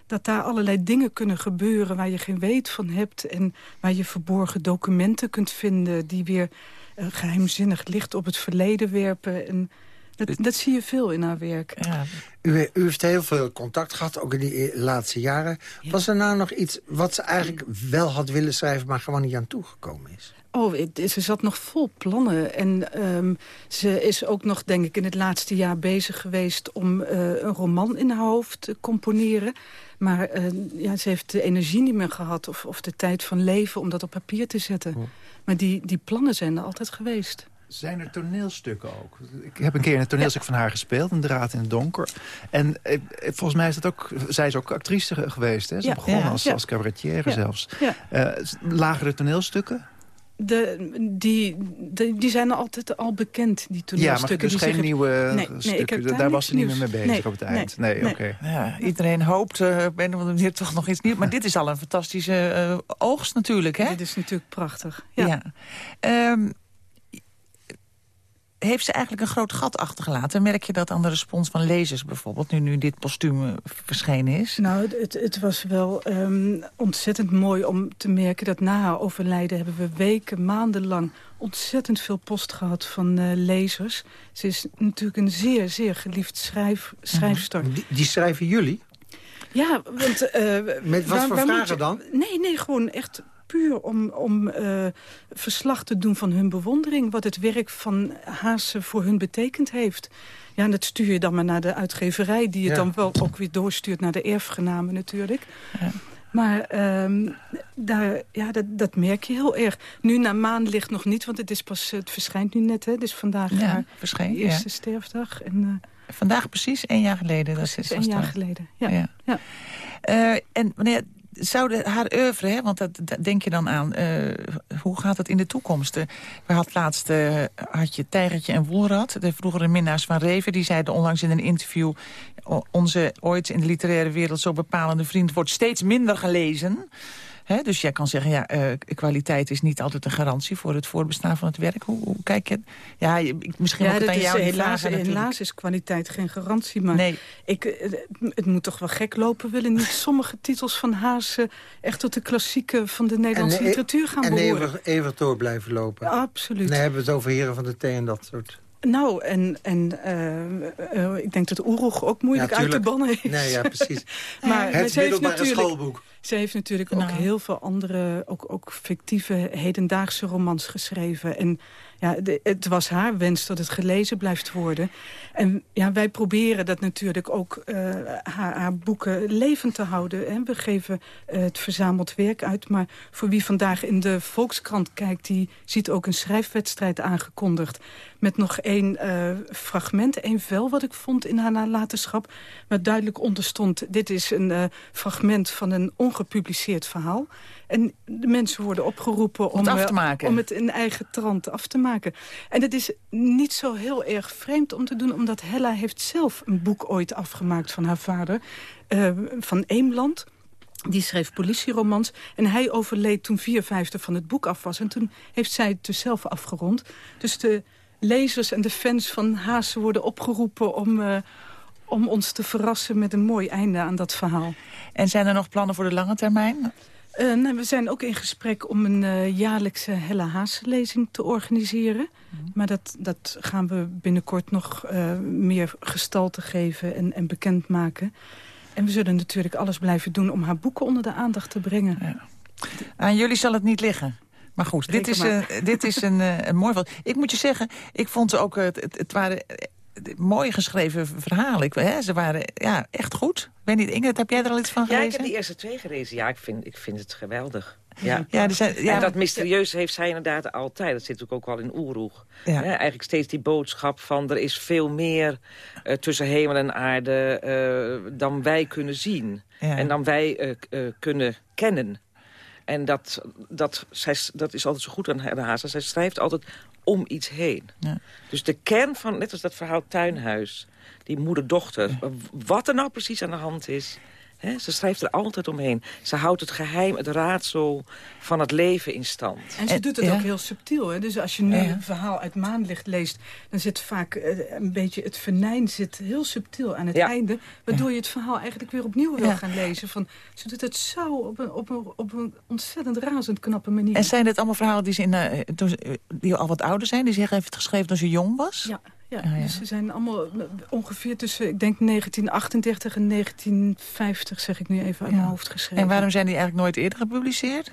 Speaker 13: dat daar allerlei dingen kunnen gebeuren waar je geen weet van hebt... en waar je verborgen documenten kunt vinden... die weer uh, geheimzinnig licht op het verleden werpen. En dat, dat zie je veel in haar werk.
Speaker 9: Ja. U, u, heeft heel veel contact gehad, ook in die e- laatste jaren. Ja. Was er nou nog iets wat ze eigenlijk wel had willen schrijven... maar gewoon niet aan toegekomen is?
Speaker 13: Oh, ze zat nog vol plannen. En um, ze is ook nog, denk ik, in het laatste jaar bezig geweest... om uh, een roman in haar hoofd te componeren. Maar uh, ja, ze heeft de energie niet meer gehad of, of de tijd van leven om dat op papier te zetten. Oh. Maar die, die plannen zijn er altijd geweest.
Speaker 12: Zijn er toneelstukken ook? Ik heb een keer een toneelstuk ja. van haar gespeeld, Een draad in het donker. En eh, volgens mij is dat ook, zij is ook actrice geweest. Hè? Ze ja, begon ja, als, als cabaretier zelfs. Uh, lagen er toneelstukken?
Speaker 13: De, die, de, die zijn altijd al bekend, die toneelstukken.
Speaker 12: Ja, maar dus geen nieuwe nee, stukken. Nee, daar was ze niet meer mee bezig nee, op het eind. Nee, nee. oké.
Speaker 10: Okay. Ja, iedereen hoopt uh, op een of andere manier toch nog iets nieuws. Maar dit is al een fantastische uh, oogst natuurlijk, hè?
Speaker 13: Dit is natuurlijk prachtig. Ja.
Speaker 10: ja. Um, heeft ze eigenlijk een groot gat achtergelaten. Merk je dat aan de respons van lezers bijvoorbeeld... nu, nu dit postuum verschenen is?
Speaker 13: Nou, het, het was wel um, ontzettend mooi om te merken... dat na haar overlijden hebben we weken, maandenlang... ontzettend veel post gehad van uh, lezers. Ze is natuurlijk een zeer, zeer geliefd schrijf, schrijfster.
Speaker 9: Die, die schrijven jullie?
Speaker 13: Ja, want... Uh,
Speaker 9: Met wat waar, voor vragen
Speaker 13: je,
Speaker 9: dan?
Speaker 13: Nee, nee, gewoon echt puur om, om uh, verslag te doen van hun bewondering... wat het werk van Haase voor hun betekend heeft. Ja, en dat stuur je dan maar naar de uitgeverij... die het ja. dan wel ook weer doorstuurt naar de erfgenamen natuurlijk. Ja. Maar um, daar, ja, dat, dat, merk je heel erg. Nu na maanlicht nog niet, want het, is pas, het verschijnt nu net. Hè. Dus vandaag
Speaker 10: ja,
Speaker 13: haar
Speaker 10: verscheen,
Speaker 13: eerste
Speaker 10: ja.
Speaker 13: sterfdag. En, uh,
Speaker 10: vandaag precies één jaar geleden.
Speaker 13: Precies
Speaker 10: dat is
Speaker 13: één jaar geleden, ja. ja.
Speaker 10: Uh, en wanneer zouden haar oeuvre, hè, want dat, denk je dan aan... Uh, hoe gaat het in de toekomst? Uh, we had laatst uh, had je Tijgertje en Woelrad, de vroegere minnaars van Reven... die zeiden onlangs in een interview... onze ooit in de literaire wereld zo bepalende vriend wordt steeds minder gelezen... He, dus jij kan zeggen, ja, uh, kwaliteit is niet altijd een garantie voor het voortbestaan van het werk. Hoe, hoe kijk je? Ja, misschien
Speaker 13: ja,
Speaker 10: ook het aan jou
Speaker 13: helaas,
Speaker 10: vragen,
Speaker 13: helaas is kwaliteit geen garantie. Maar nee. ik, het moet toch wel gek lopen. Willen niet sommige titels van Haas echt tot de klassieke van de Nederlandse
Speaker 9: en,
Speaker 13: literatuur gaan
Speaker 9: en
Speaker 13: behoren?
Speaker 9: En even, even door blijven lopen.
Speaker 13: Ja, absoluut.
Speaker 9: Dan hebben we het over Heren van de Thee en dat soort...
Speaker 13: Nou, en, en uh, uh, ik denk dat Oeroeg ook moeilijk
Speaker 9: ja,
Speaker 13: uit te bannen is.
Speaker 9: Nee, ja, precies.
Speaker 13: maar,
Speaker 9: het
Speaker 13: ze heeft
Speaker 9: natuurlijk, schoolboek.
Speaker 13: Ze heeft natuurlijk nou. ook heel veel andere, ook, ook fictieve, hedendaagse romans geschreven. En ja, het was haar wens dat het gelezen blijft worden. En ja, wij proberen dat natuurlijk ook uh, haar, haar, boeken levend te houden. Hè. We geven uh, het verzameld werk uit. Maar voor wie vandaag in de Volkskrant kijkt... die ziet ook een schrijfwedstrijd aangekondigd. Met nog één uh, fragment, één vel wat ik vond in haar nalatenschap. Waar duidelijk onder stond... dit is een fragment van een ongepubliceerd verhaal. En de mensen worden opgeroepen om,
Speaker 10: af te maken.
Speaker 13: om het in eigen trant af te maken. En het is niet zo heel erg vreemd om te doen... omdat Hella heeft zelf een boek ooit afgemaakt van haar vader... Uh, van Eemland... Die schreef politieromans. En hij overleed toen vier vijfde van het boek af was. En toen heeft zij het dus zelf afgerond. Dus de lezers en de fans van Haase worden opgeroepen om... Uh, om ons te verrassen met een mooi einde aan dat verhaal.
Speaker 10: En zijn er nog plannen voor de lange termijn?
Speaker 13: Uh, nou, we zijn ook in gesprek om een uh, jaarlijkse Helle Haas-lezing te organiseren. Mm. Maar dat, dat gaan we binnenkort nog uh, meer gestalte geven en, en bekendmaken. En we zullen natuurlijk alles blijven doen om haar boeken onder de aandacht te brengen. Ja.
Speaker 10: Aan jullie zal het niet liggen. Maar goed, dit is, uh, dit is een, uh, een mooi... Ik moet je zeggen, ik vond ook... Het, het waren mooi geschreven verhalen. Ik, hè, ze waren ja, echt goed. weet niet, Ingrid, heb jij er al iets van gelezen?
Speaker 11: Ja, ik heb de eerste twee gelezen. Ja, ik vind, ik vind het geweldig. Ja. Ja, zijn, ja, en dat mysterieus heeft zij inderdaad altijd. Dat zit natuurlijk ook wel in Oeroeg. Ja. eigenlijk steeds die boodschap van... er is veel meer uh, tussen hemel en aarde uh, dan wij kunnen zien. Ja. En dan wij uh, kunnen kennen. En dat, dat, zij, dat is altijd zo goed aan de Hazen. Zij schrijft altijd om iets heen. Ja. Dus de kern van, net als dat verhaal Tuinhuis... die moeder-dochter, wat er nou precies aan de hand is... He, ze schrijft er altijd omheen. Ze houdt het geheim, het raadsel van het leven in stand.
Speaker 13: En ze doet het ook heel subtiel. Hè? Dus als je nu ja. een verhaal uit Maanlicht leest... dan zit vaak uh, een beetje het venijn zit heel subtiel aan het ja. einde... waardoor je het verhaal eigenlijk weer opnieuw wil gaan lezen. Van, ze doet het zo op een, op, een, op een ontzettend razend knappe manier.
Speaker 10: En zijn dit allemaal verhalen die, ze in, uh, die al wat ouder zijn? Die ze heeft geschreven toen ze jong was?
Speaker 13: Ja. Ja, ja, dus ze zijn allemaal ongeveer tussen, ik denk 1938 en 1950, zeg ik nu even uit ja. mijn hoofd geschreven.
Speaker 10: En waarom zijn die eigenlijk nooit eerder gepubliceerd?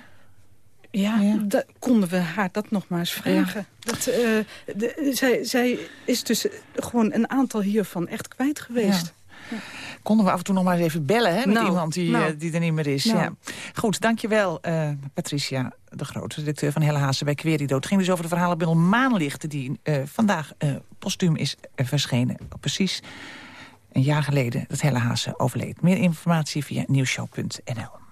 Speaker 13: Ja, ja. Dat, konden we haar dat nog maar eens vragen. Dat, uh, de, zij, zij is dus gewoon een aantal hiervan echt kwijt geweest.
Speaker 10: Konden we af en toe nog maar eens even bellen hè, met nou, iemand die, nou. uh, die er niet meer is. Nou. Ja. Goed, dankjewel uh, Patricia de Groot, directeur van Helle Haase bij Querido. Het ging dus over de verhalenbundel Maanlichten... die vandaag postuum is verschenen. Precies een jaar geleden dat Helle Haase overleed. Meer informatie via nieuwshow.nl.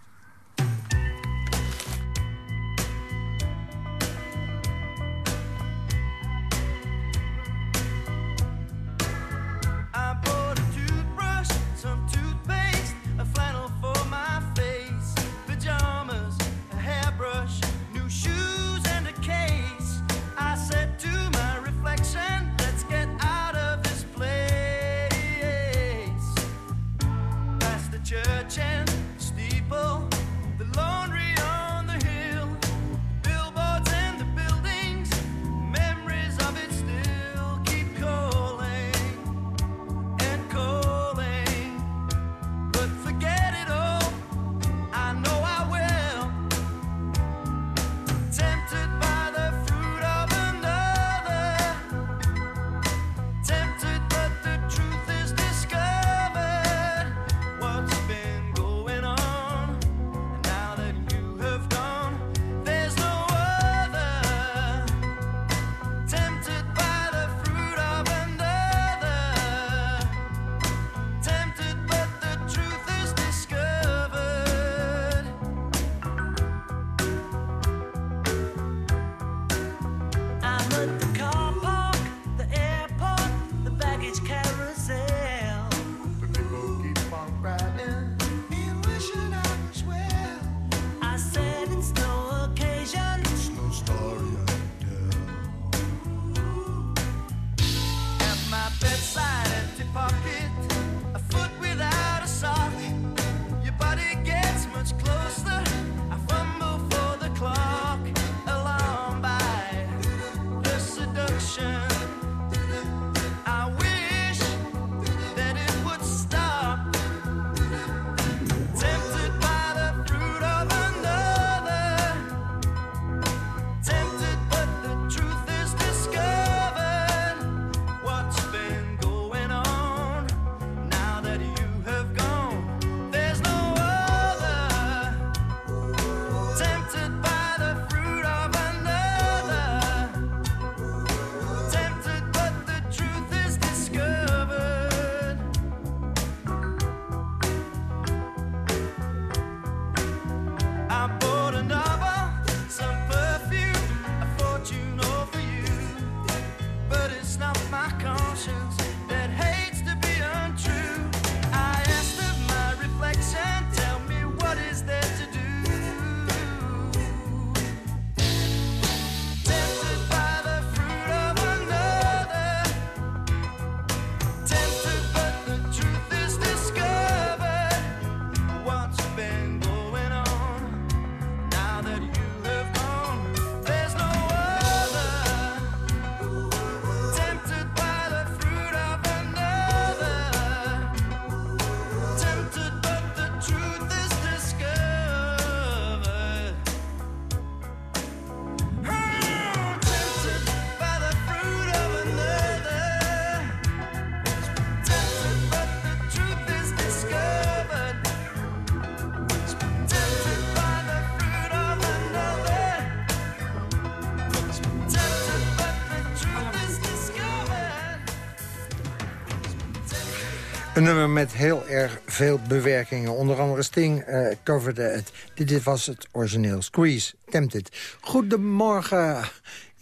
Speaker 9: Een nummer met heel erg veel bewerkingen. Onder andere Sting uh, coverde het. Dit, was het origineel. Squeeze, Tempted. Goedemorgen,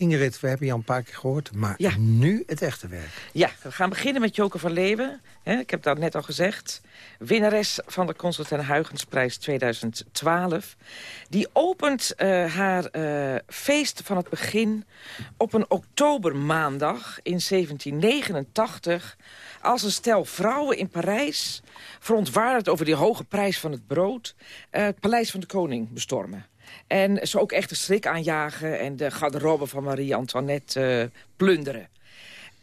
Speaker 9: Ingrid. We hebben je al een paar keer gehoord. Maar ja. nu het echte werk.
Speaker 11: Ja, we gaan beginnen met Joke van Leeuwen. ik heb dat net al gezegd. Winnares van de Constantijn Huygensprijs 2012. Die opent uh, haar uh, feest van het begin op een oktobermaandag in 1789 als een stel vrouwen in Parijs... verontwaardigd over die hoge prijs van het brood... Uh, het paleis van de koning bestormen. En ze ook echt de schrik aanjagen en de garderobe van Marie-Antoinette uh, plunderen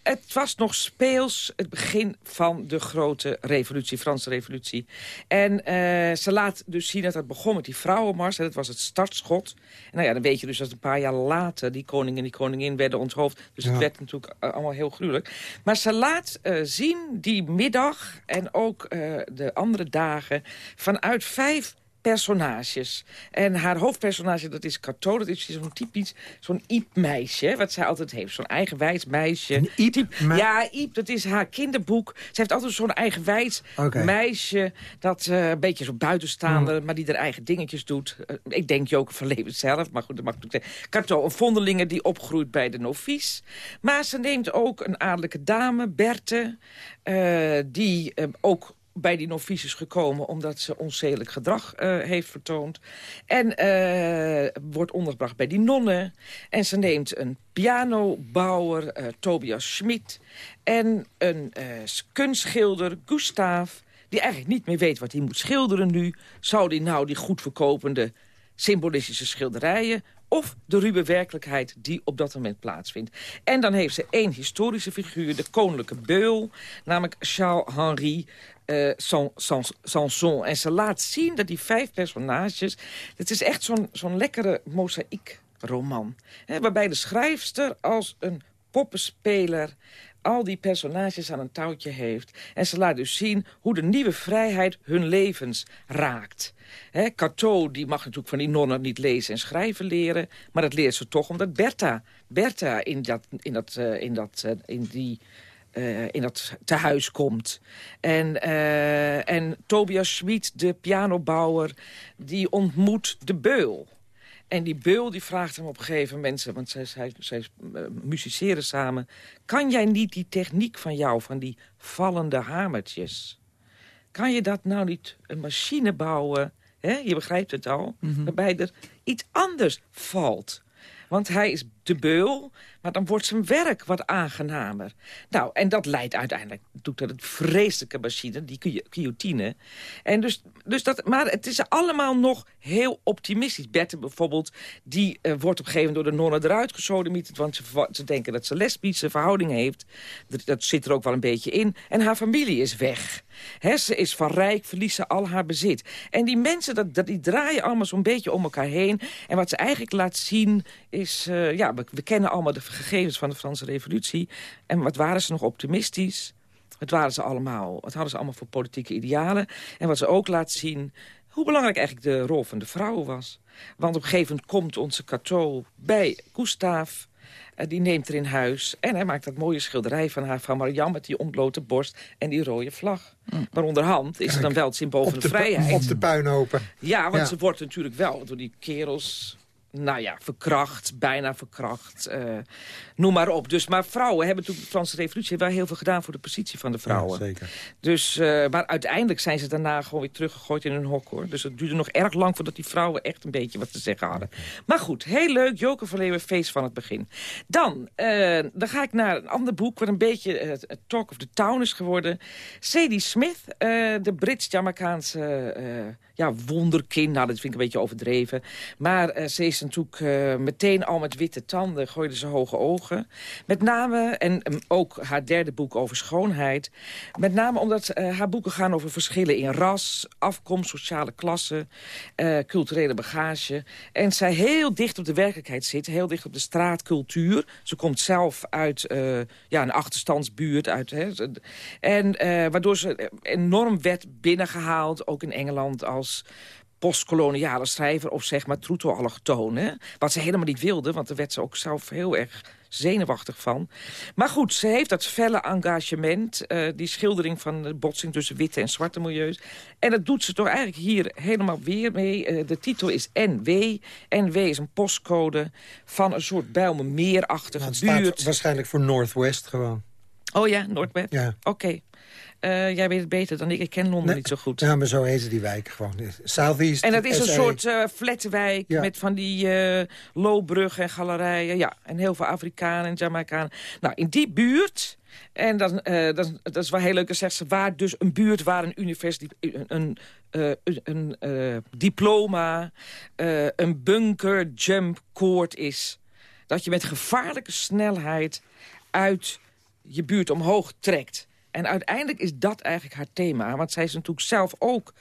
Speaker 11: het was nog speels het begin van de grote revolutie, Franse revolutie. En uh, ze laat dus zien dat het begon met die vrouwenmars. En dat was het startschot. En nou ja, dan weet je dus dat een paar jaar later die koning en die koningin werden onthoofd. Dus het werd natuurlijk uh, allemaal heel gruwelijk. Maar ze laat uh, zien die middag en ook de andere dagen vanuit vijf personages. En haar hoofdpersonage, dat is Cato. Dat is zo'n typisch, zo'n Iep-meisje, wat zij altijd heeft. Zo'n eigenwijs meisje.
Speaker 9: Een Iep?
Speaker 11: Ja, Iep, dat is haar kinderboek. Ze heeft altijd zo'n eigenwijs okay. meisje... dat uh, een beetje zo buitenstaande, mm. maar die er eigen dingetjes doet. Uh, ik denk Joke van Leven zelf, maar goed, dat mag ik zeggen. Cato, een vondelinge die opgroeit bij de novice. Maar ze neemt ook een adellijke dame, Berthe... Uh, die ook bij die novices gekomen omdat ze onzedelijk gedrag uh, heeft vertoond. En uh, wordt ondergebracht bij die nonnen. En ze neemt een pianobouwer, uh, Tobias Schmid... en een kunstschilder, Gustav... die eigenlijk niet meer weet wat hij moet schilderen nu. Zou die nou die goed verkopende symbolistische schilderijen of de ruwe werkelijkheid die op dat moment plaatsvindt. En dan heeft ze één historische figuur, de koninklijke beul... namelijk Charles-Henri uh, Sanson. En ze laat zien dat die vijf personages... het is echt zo'n zo'n lekkere mozaïekroman. Waarbij de schrijfster als een poppenspeler al die personages aan een touwtje heeft. En ze laat dus zien hoe de nieuwe vrijheid hun levens raakt. He, Cato die mag natuurlijk van die nonnen niet lezen en schrijven leren. Maar dat leert ze toch omdat Bertha, Bertha in, dat, in, dat, uh, in, dat, uh, in die uh, in dat tehuis komt. En, en Tobias Schmid, de pianobouwer, die ontmoet de beul. En die beul die vraagt hem op een gegeven moment, want zij, zij, zij uh, musiceren samen... kan jij niet die techniek van jou, van die vallende hamertjes... kan je dat nou niet een machine bouwen, hè? je begrijpt het al... Mm -hmm. waarbij er iets anders valt... Want hij is de beul, maar dan wordt zijn werk wat aangenamer. Nou, en dat leidt uiteindelijk doet dat het vreselijke machine, die guillotine. En dus, dus dat, maar het is allemaal nog heel optimistisch. Bette bijvoorbeeld, die uh, wordt op een gegeven moment door de nonnen eruit gesodemieterd... want ze, ze denken dat ze lesbische verhouding heeft. Dat, zit er ook wel een beetje in. En haar familie is weg. He, ze is van rijk, verliezen al haar bezit. En die mensen, dat, dat, die draaien allemaal zo'n beetje om elkaar heen. En wat ze eigenlijk laat zien is... Uh, ja, we, we kennen allemaal de gegevens van de Franse revolutie. En wat waren ze nog optimistisch? Het, waren ze allemaal, het hadden ze allemaal voor politieke idealen. En wat ze ook laat zien hoe belangrijk eigenlijk de rol van de vrouw was. Want op een gegeven moment komt onze Cato bij Gustave... Uh, die neemt er in huis en hij maakt dat mooie schilderij van haar... van Marianne met die ontblote borst en die rode vlag. Mm. Maar onderhand is het dan wel het symbool van de, de vrijheid.
Speaker 9: Op de puinhopen.
Speaker 11: Ja, want ja. ze wordt natuurlijk wel door die kerels nou ja, verkracht, bijna verkracht. Uh, noem maar op. Dus, maar vrouwen hebben toen de Franse revolutie wel heel veel gedaan voor de positie van de vrouwen.
Speaker 9: Ja, zeker.
Speaker 11: Dus, uh, maar uiteindelijk zijn ze daarna gewoon weer teruggegooid in hun hok hoor. Dus het duurde nog erg lang voordat die vrouwen echt een beetje wat te zeggen hadden. Maar goed, heel leuk. Joker van Leeuwen, feest van het begin. Dan, uh, dan ga ik naar een ander boek wat een beetje het talk of the town is geworden. Sadie Smith, de Brits-Jamaicaanse ja, wonderkind. Nou, dat vind ik een beetje overdreven. Maar ze is natuurlijk uh, meteen al met witte tanden, gooide ze hoge ogen. Met name, en um, ook haar derde boek over schoonheid... met name omdat uh, haar boeken gaan over verschillen in ras, afkomst, sociale klasse... Uh, culturele bagage. En zij heel dicht op de werkelijkheid zit, heel dicht op de straatcultuur. Ze komt zelf uit ja, een achterstandsbuurt. Uit, hè, en waardoor ze enorm werd binnengehaald, ook in Engeland... als postkoloniale schrijver of zeg maar troetelallochtoon. Wat ze helemaal niet wilde, want daar werd ze ook zelf heel erg zenuwachtig van. Maar goed, ze heeft dat felle engagement. eh, die schildering van de botsing tussen witte en zwarte milieus. En dat doet ze toch eigenlijk hier helemaal weer mee. Eh, de titel is NW. NW is een postcode van een soort Bijlmermeerachtige
Speaker 9: Nou,
Speaker 11: buurt.
Speaker 9: waarschijnlijk voor Northwest gewoon.
Speaker 11: Oh ja, Noordwest?
Speaker 9: Ja.
Speaker 11: Oké. Eh, jij weet het beter dan ik. Ik ken Londen
Speaker 9: Nee.
Speaker 11: niet zo goed.
Speaker 9: Ja, maar zo heette die wijk gewoon. Southeast
Speaker 11: En dat is een soort eh flatwijk
Speaker 9: Ja.
Speaker 11: met van die eh loopbruggen en galerijen. Ja, en heel veel Afrikanen en Jamaicanen. Nou, in die buurt... En dan, dat, dat is wel heel leuk, zegt ze... waar dus een buurt waar een universiteit... een, een, een, een, diploma, een bunker jump court is. Dat je met gevaarlijke snelheid uit je buurt omhoog trekt. En uiteindelijk is dat eigenlijk haar thema. Want zij is natuurlijk zelf ook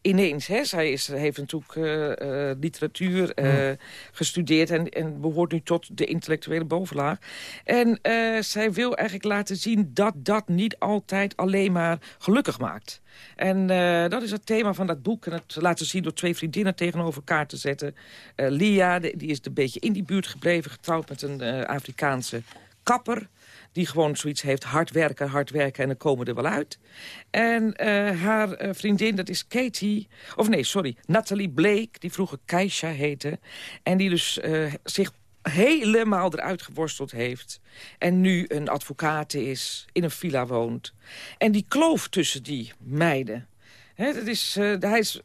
Speaker 11: ineens... Hè, zij is, heeft natuurlijk eh, eh, literatuur eh, gestudeerd... En, en behoort nu tot de intellectuele bovenlaag. En zij wil eigenlijk laten zien dat dat niet altijd alleen maar gelukkig maakt. En dat is het thema van dat boek. En het laten zien door twee vriendinnen tegenover elkaar te zetten. Lia, die is een beetje in die buurt gebleven... getrouwd met een Afrikaanse kapper die gewoon zoiets heeft, hard werken, hard werken... en dan komen er wel uit. En eh, haar eh, vriendin, dat is Katie... of nee, sorry, Natalie Blake, die vroeger Keisha heette... en die dus eh, zich helemaal eruit geworsteld heeft... en nu een advocaat is, in een villa woont. En die kloof tussen die meiden... Hè, dat is, hij is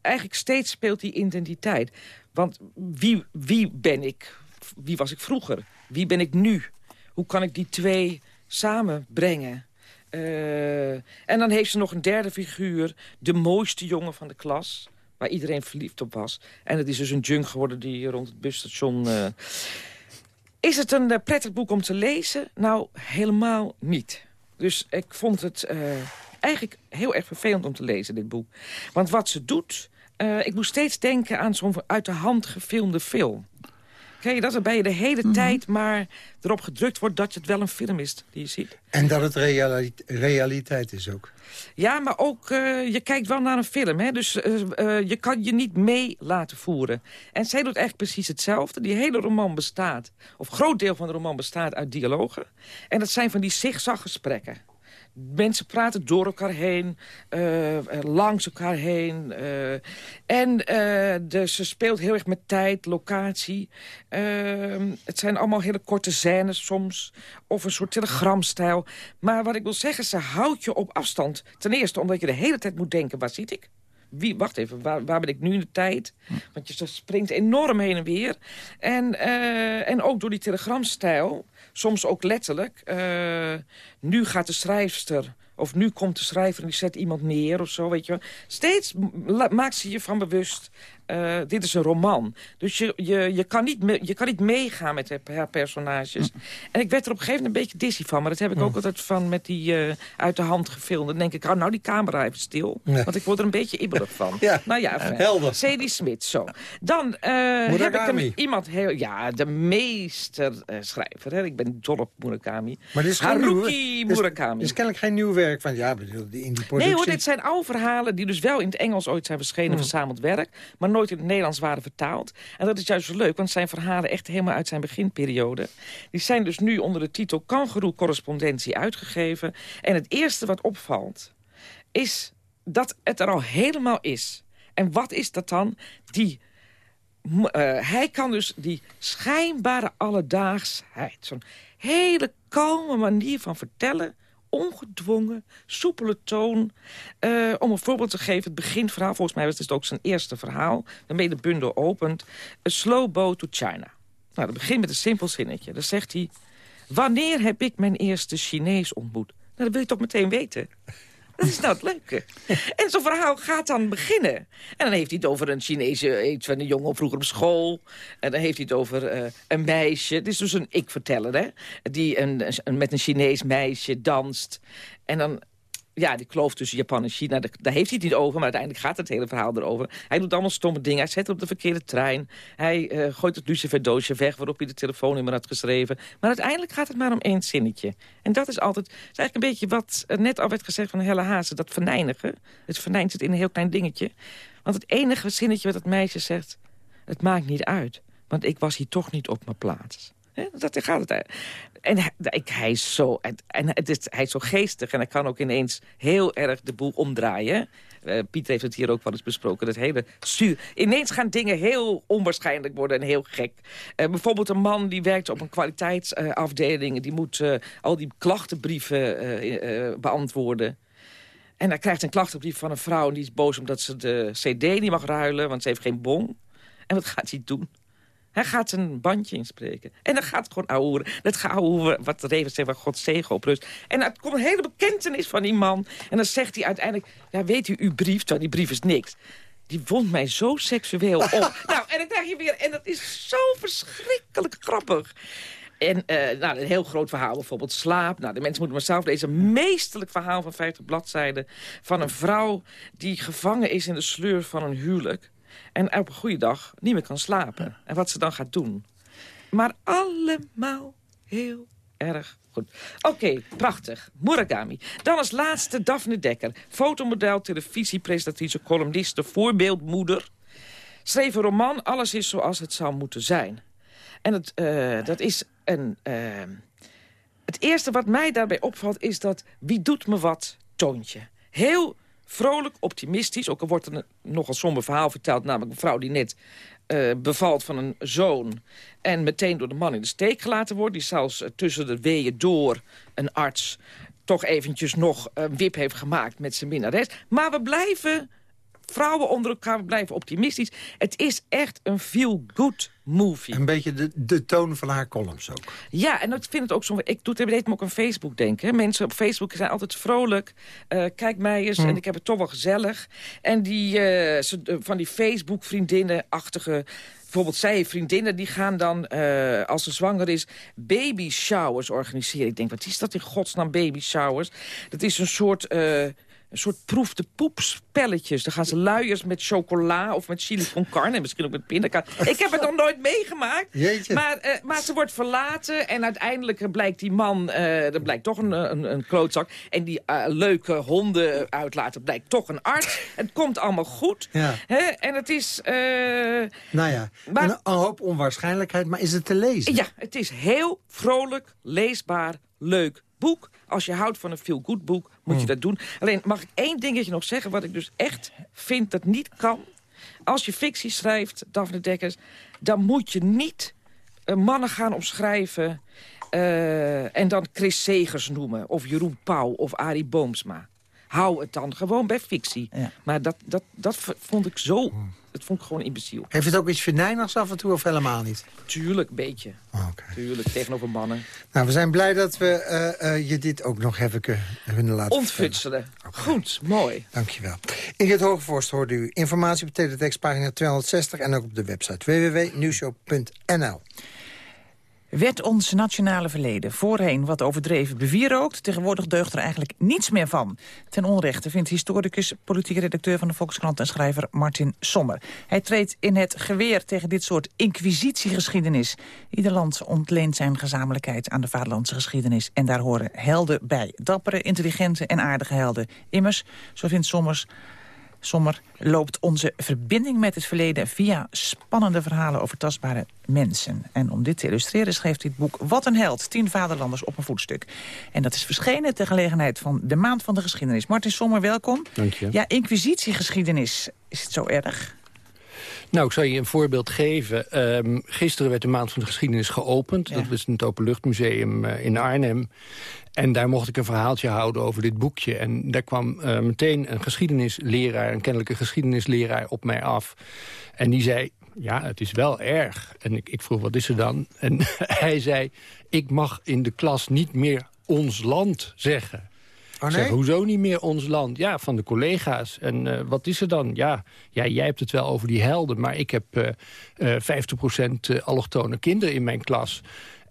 Speaker 11: eigenlijk steeds speelt die identiteit. Want wie, wie ben ik? Wie was ik vroeger? Wie ben ik nu? Hoe kan ik die twee samenbrengen? Eh, en dan heeft ze nog een derde figuur. De mooiste jongen van de klas. Waar iedereen verliefd op was. En het is dus een junk geworden die rond het busstation... eh, Is het een eh, prettig boek om te lezen? Nou, helemaal niet. Dus ik vond het eigenlijk heel erg vervelend om te lezen, dit boek. Want wat ze doet... ik moest steeds denken aan zo'n uit de hand gefilmde film. Ken je dat? Waarbij je de hele tijd maar erop gedrukt wordt... dat het wel een film is die je ziet.
Speaker 9: En dat het reali- realiteit is ook.
Speaker 11: Ja, maar ook, eh, je kijkt wel naar een film. Hè? Dus eh, eh, je kan je niet mee laten voeren. En zij doet eigenlijk precies hetzelfde. Die hele roman bestaat, of groot deel van de roman bestaat uit dialogen. En dat zijn van die zigzaggesprekken. Mensen praten door elkaar heen, eh, eh, langs elkaar heen. eh, en de, ze speelt heel erg met tijd, locatie. Het zijn allemaal hele korte scènes soms. Of een soort telegramstijl. Maar wat ik wil zeggen, ze houdt je op afstand. Ten eerste omdat je de hele tijd moet denken, waar zit ik? Wie, wacht even, waar, waar ben ik nu in de tijd? Want je springt enorm heen en weer. En, en ook door die telegramstijl, soms ook letterlijk. eh, nu gaat de schrijfster, of nu komt de schrijver en die zet iemand neer of zo, weet je. Steeds maakt ze je van bewust, eh, dit is een roman. Dus je, je, je, kan niet me- je kan niet meegaan met haar- personages. En ik werd er op een gegeven moment een beetje dizzy van. Maar dat heb ik ook altijd van met die eh, uit de hand gefilmd. Dan denk ik, oh, nou die camera even stil. Want ik word er een beetje ibbelig van.
Speaker 9: Ja,
Speaker 11: nou ja, fijn.
Speaker 9: helder.
Speaker 11: Sadie Smith, zo. Dan eh, heb ik hem, iemand heel... Ja, de meesterschrijver. Hè. Ik ben dol op Murakami.
Speaker 9: Maar dit is
Speaker 11: Haruki
Speaker 9: is-
Speaker 11: Murakami.
Speaker 9: dit is kennelijk geen nieuw werk van, ja, bedoel, die in die productie.
Speaker 11: Nee hoor, dit zijn oude verhalen die dus wel in het Engels ooit zijn verschenen,
Speaker 9: Hmm.
Speaker 11: verzameld werk, maar nooit in het Nederlands waren vertaald. En dat is juist zo leuk, want zijn verhalen echt helemaal uit zijn beginperiode. Die zijn dus nu onder de titel Kangaroo Correspondentie uitgegeven. En het eerste wat opvalt, is dat het er al helemaal is. En wat is dat dan? Die eh, hij kan dus die schijnbare alledaagsheid... zo'n hele kalme manier van vertellen... ongedwongen, soepele toon. Eh, om een voorbeeld te geven, het beginverhaal... volgens mij was het ook zijn eerste verhaal... waarmee de bundel opent. A slow boat to China. Nou, dat begint met een simpel zinnetje. Dan zegt hij... Wanneer heb ik mijn eerste Chinees ontmoet? Nou, dat wil je toch meteen weten? Dat is nou het leuke. En zo'n verhaal gaat dan beginnen. En dan heeft hij het over een Chinese, iets van een jongen vroeger op school. En dan heeft hij het over eh, een meisje. Het is dus een ik-verteller, hè. Die een, met een Chinees meisje danst. En dan... Ja, die kloof tussen Japan en China, daar, heeft hij het niet over... maar uiteindelijk gaat het hele verhaal erover. Hij doet allemaal stomme dingen. Hij zet op de verkeerde trein. Hij eh, gooit het luciferdoosje weg waarop hij de telefoonnummer had geschreven. Maar uiteindelijk gaat het maar om één zinnetje. En dat is altijd... is eigenlijk een beetje wat net al werd gezegd van Helle Hazen. Dat verneinigen. Het vernijnt het in een heel klein dingetje. Want het enige zinnetje wat het meisje zegt... het maakt niet uit. Want ik was hier toch niet op mijn plaats. Dat gaat het. En hij, hij is zo, en het is, hij is zo geestig en hij kan ook ineens heel erg de boel omdraaien. Uh, Piet heeft het hier ook wel eens besproken. Dat hele stuur. Ineens gaan dingen heel onwaarschijnlijk worden en heel gek. Uh, bijvoorbeeld een man die werkt op een kwaliteitsafdeling. die moet uh, al die klachtenbrieven beantwoorden. En hij krijgt een klachtenbrief van een vrouw... en die is boos omdat ze de cd niet mag ruilen... want ze heeft geen bon. En wat gaat hij doen? Hij gaat een bandje inspreken. En dan gaat het gewoon ouwen. Dat gaat ouwen wat de zegt, waar God zegen op rust. En er komt een hele bekentenis van die man. En dan zegt hij uiteindelijk... Ja, weet u, uw brief, die brief is niks. Die wond mij zo seksueel op. nou, en dan krijg je weer... En dat is zo verschrikkelijk grappig. En uh, nou, een heel groot verhaal, bijvoorbeeld slaap. Nou, de mensen moeten maar zelf lezen. Een meesterlijk verhaal van 50 bladzijden... van een vrouw die gevangen is in de sleur van een huwelijk. En op een goede dag niet meer kan slapen. En wat ze dan gaat doen. Maar allemaal heel erg goed. Oké, prachtig. Murakami. Dan als laatste Daphne Dekker. Fotomodel, televisiepresentatrice, columniste, voorbeeldmoeder. Schreef een roman Alles is zoals het zou moeten zijn. En het, uh, dat is een... Uh, het eerste wat mij daarbij opvalt is dat wie doet me wat toontje. Heel vrolijk, optimistisch. Ook al wordt er nogal somber verhaal verteld... namelijk een vrouw die net uh, bevalt van een zoon... en meteen door de man in de steek gelaten wordt... die zelfs uh, tussen de weeën door een arts... toch eventjes nog een wip heeft gemaakt met zijn minnares. Maar we blijven vrouwen onder elkaar, blijven optimistisch. Het is echt een feel-good movie.
Speaker 9: Een beetje de, de toon van haar columns ook.
Speaker 11: Ja, en ik vind het ook zo... Ik doe het ook aan Facebook denken. Mensen op Facebook zijn altijd vrolijk. Uh, kijk mij eens, hm. en ik heb het toch wel gezellig. En die, uh, van die Facebook-vriendinnen-achtige bijvoorbeeld zij, vriendinnen, die gaan dan, uh, als ze zwanger is, baby showers organiseren. Ik denk, wat is dat in godsnaam, baby showers? Dat is een soort... Uh, een soort proef de poep spelletjes. Dan gaan ze luiers met chocola of met chili con carne. Misschien ook met pindakaas. Ik heb het nog nooit meegemaakt.
Speaker 9: Jeetje.
Speaker 11: Maar, uh, maar ze wordt verlaten. En uiteindelijk blijkt die man... Uh, er blijkt toch een, een, een klootzak. En die uh, leuke honden uitlaten blijkt toch een arts. het komt allemaal goed.
Speaker 9: Ja.
Speaker 11: Hè? En het is...
Speaker 9: nou ja, maar, een hoop onwaarschijnlijkheid. Maar is het te lezen?
Speaker 11: Ja, het is heel vrolijk, leesbaar, leuk boek. Als je houdt van een feel-good boek, moet je hmm. dat doen. Alleen mag ik één dingetje nog zeggen... wat ik dus echt vind dat niet kan. Als je fictie schrijft, Daphne Dekkers... dan moet je niet uh, mannen gaan omschrijven... Uh, en dan Chris Segers noemen, of Jeroen Pauw, of Arie Boomsma. Hou het dan gewoon bij fictie. Ja. Maar dat, dat, dat vond ik zo... Het vond ik gewoon imbeciel.
Speaker 9: Heeft het ook iets venijnigs af en toe of helemaal niet?
Speaker 11: Tuurlijk, een beetje.
Speaker 9: Oh, okay.
Speaker 11: Tuurlijk, tegenover mannen.
Speaker 9: Nou, we zijn blij dat we uh, uh, je dit ook nog even kunnen laten
Speaker 11: Ontfutselen. Okay. Goed, mooi.
Speaker 9: Dankjewel. Ingrid Hogevorst hoorde u. Informatie op teletext pagina 260 en ook op de website www.nieuwshow.nl.
Speaker 10: Werd ons nationale verleden voorheen wat overdreven bewierookt... tegenwoordig deugt er eigenlijk niets meer van. Ten onrechte vindt historicus, politieke redacteur van de Volkskrant... en schrijver Martin Sommer. Hij treedt in het geweer tegen dit soort inquisitiegeschiedenis. Ieder land ontleent zijn gezamenlijkheid aan de vaderlandse geschiedenis... en daar horen helden bij. Dappere, intelligente en aardige helden. Immers, zo vindt Sommers Sommer loopt onze verbinding met het verleden... via spannende verhalen over tastbare mensen. En om dit te illustreren schreef hij het boek Wat een held, tien vaderlanders op een voetstuk. En dat is verschenen ter gelegenheid van de Maand van de Geschiedenis. Martin Sommer, welkom.
Speaker 14: Dank je.
Speaker 10: Ja, inquisitiegeschiedenis, is het zo erg?
Speaker 14: Nou, ik zal je een voorbeeld geven. Um, gisteren werd de Maand van de Geschiedenis geopend. Dat was in het Openluchtmuseum uh, in Arnhem. En daar mocht ik een verhaaltje houden over dit boekje. En daar kwam uh, meteen een geschiedenisleraar, een kennelijke geschiedenisleraar op mij af. En die zei, ja, het is wel erg. En ik, ik vroeg, wat is er dan? En hij zei, ik mag in de klas niet meer ons land zeggen.
Speaker 9: Oh, nee?
Speaker 14: zeg, hoezo niet meer ons land? Ja, van de collega's. En uh, wat is er dan? Ja, ja, jij hebt het wel over die helden... maar ik heb uh, uh, 50% allochtone kinderen in mijn klas.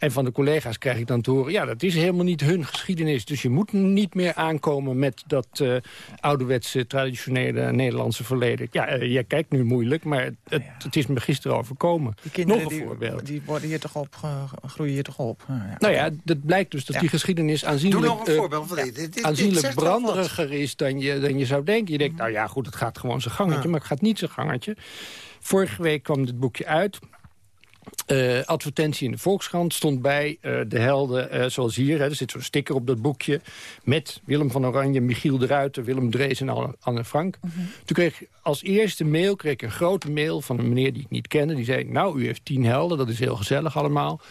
Speaker 14: En van de collega's krijg ik dan te horen... ja, dat is helemaal niet hun geschiedenis. Dus je moet niet meer aankomen met dat uh, ouderwetse, traditionele Nederlandse verleden. Ja, uh, jij kijkt nu moeilijk, maar het, het, is me gisteren overkomen.
Speaker 10: Die Nog een die, voorbeeld. Die worden hier toch op, groeien hier toch op?
Speaker 14: ja, nou ja, dat blijkt dus dat die geschiedenis aanzienlijk,
Speaker 9: Doe nog een voorbeeld van dit. dit, dit
Speaker 14: aanzienlijk branderiger is dan je, dan je zou denken. Je denkt, nou ja, goed, het gaat gewoon zijn gangetje, maar het gaat niet zijn gangetje. Vorige week kwam dit boekje uit... uh, advertentie in de Volkskrant stond bij uh, de helden, uh, zoals hier. Hè, er zit zo'n sticker op dat boekje met Willem van Oranje, Michiel de Ruiter, Willem Drees en Anne, Anne Frank. -hmm. Toen kreeg ik als eerste mail kreeg ik een grote mail van een meneer die ik niet kende. Die zei, nou, u heeft tien helden, dat is heel gezellig allemaal.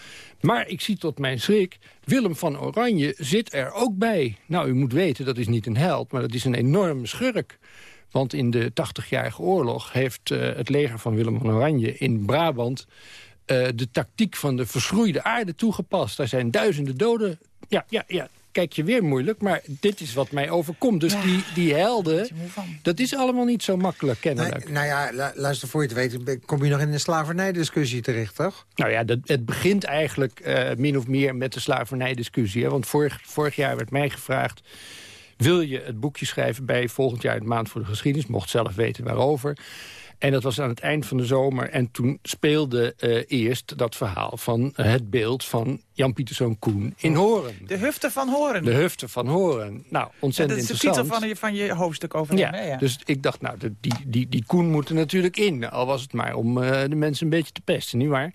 Speaker 14: Maar ik zie tot mijn schrik, Willem van Oranje zit er ook bij. Nou, u moet weten, dat is niet een held, maar dat is een enorme schurk. Want in de 80-jarige oorlog heeft het leger van Willem van Oranje in Brabant uh, de tactiek van de verschroeide aarde toegepast. Daar zijn duizenden doden. Ja, ja, ja. Kijk je weer moeilijk, maar dit is wat mij overkomt. Dus ja, die, die helden, dat is allemaal niet zo makkelijk, kennelijk.
Speaker 9: Nou, nou ja, luister, voor je het weet, kom je nog in de slavernijdiscussie terecht, toch?
Speaker 14: Nou ja, dat, het begint eigenlijk uh, min of meer met de slavernijdiscussie. Hè? Want vorig, vorig jaar werd mij gevraagd... wil je het boekje schrijven bij volgend jaar de Maand voor de Geschiedenis? Mocht zelf weten waarover. En dat was aan het eind van de zomer. En toen speelde uh, eerst dat verhaal van het beeld van Jan Pieterszoon Koen in Horen.
Speaker 10: De Hufte van Horen.
Speaker 14: De Hufte van Horen. Nou, ontzettend
Speaker 10: ja,
Speaker 14: dat
Speaker 10: is de titel van je, van je hoofdstuk over
Speaker 14: ja,
Speaker 10: hem, ja.
Speaker 14: Dus ik dacht, nou, die, die, die Koen moet er natuurlijk in. Al was het maar om uh, de mensen een beetje te pesten, nietwaar?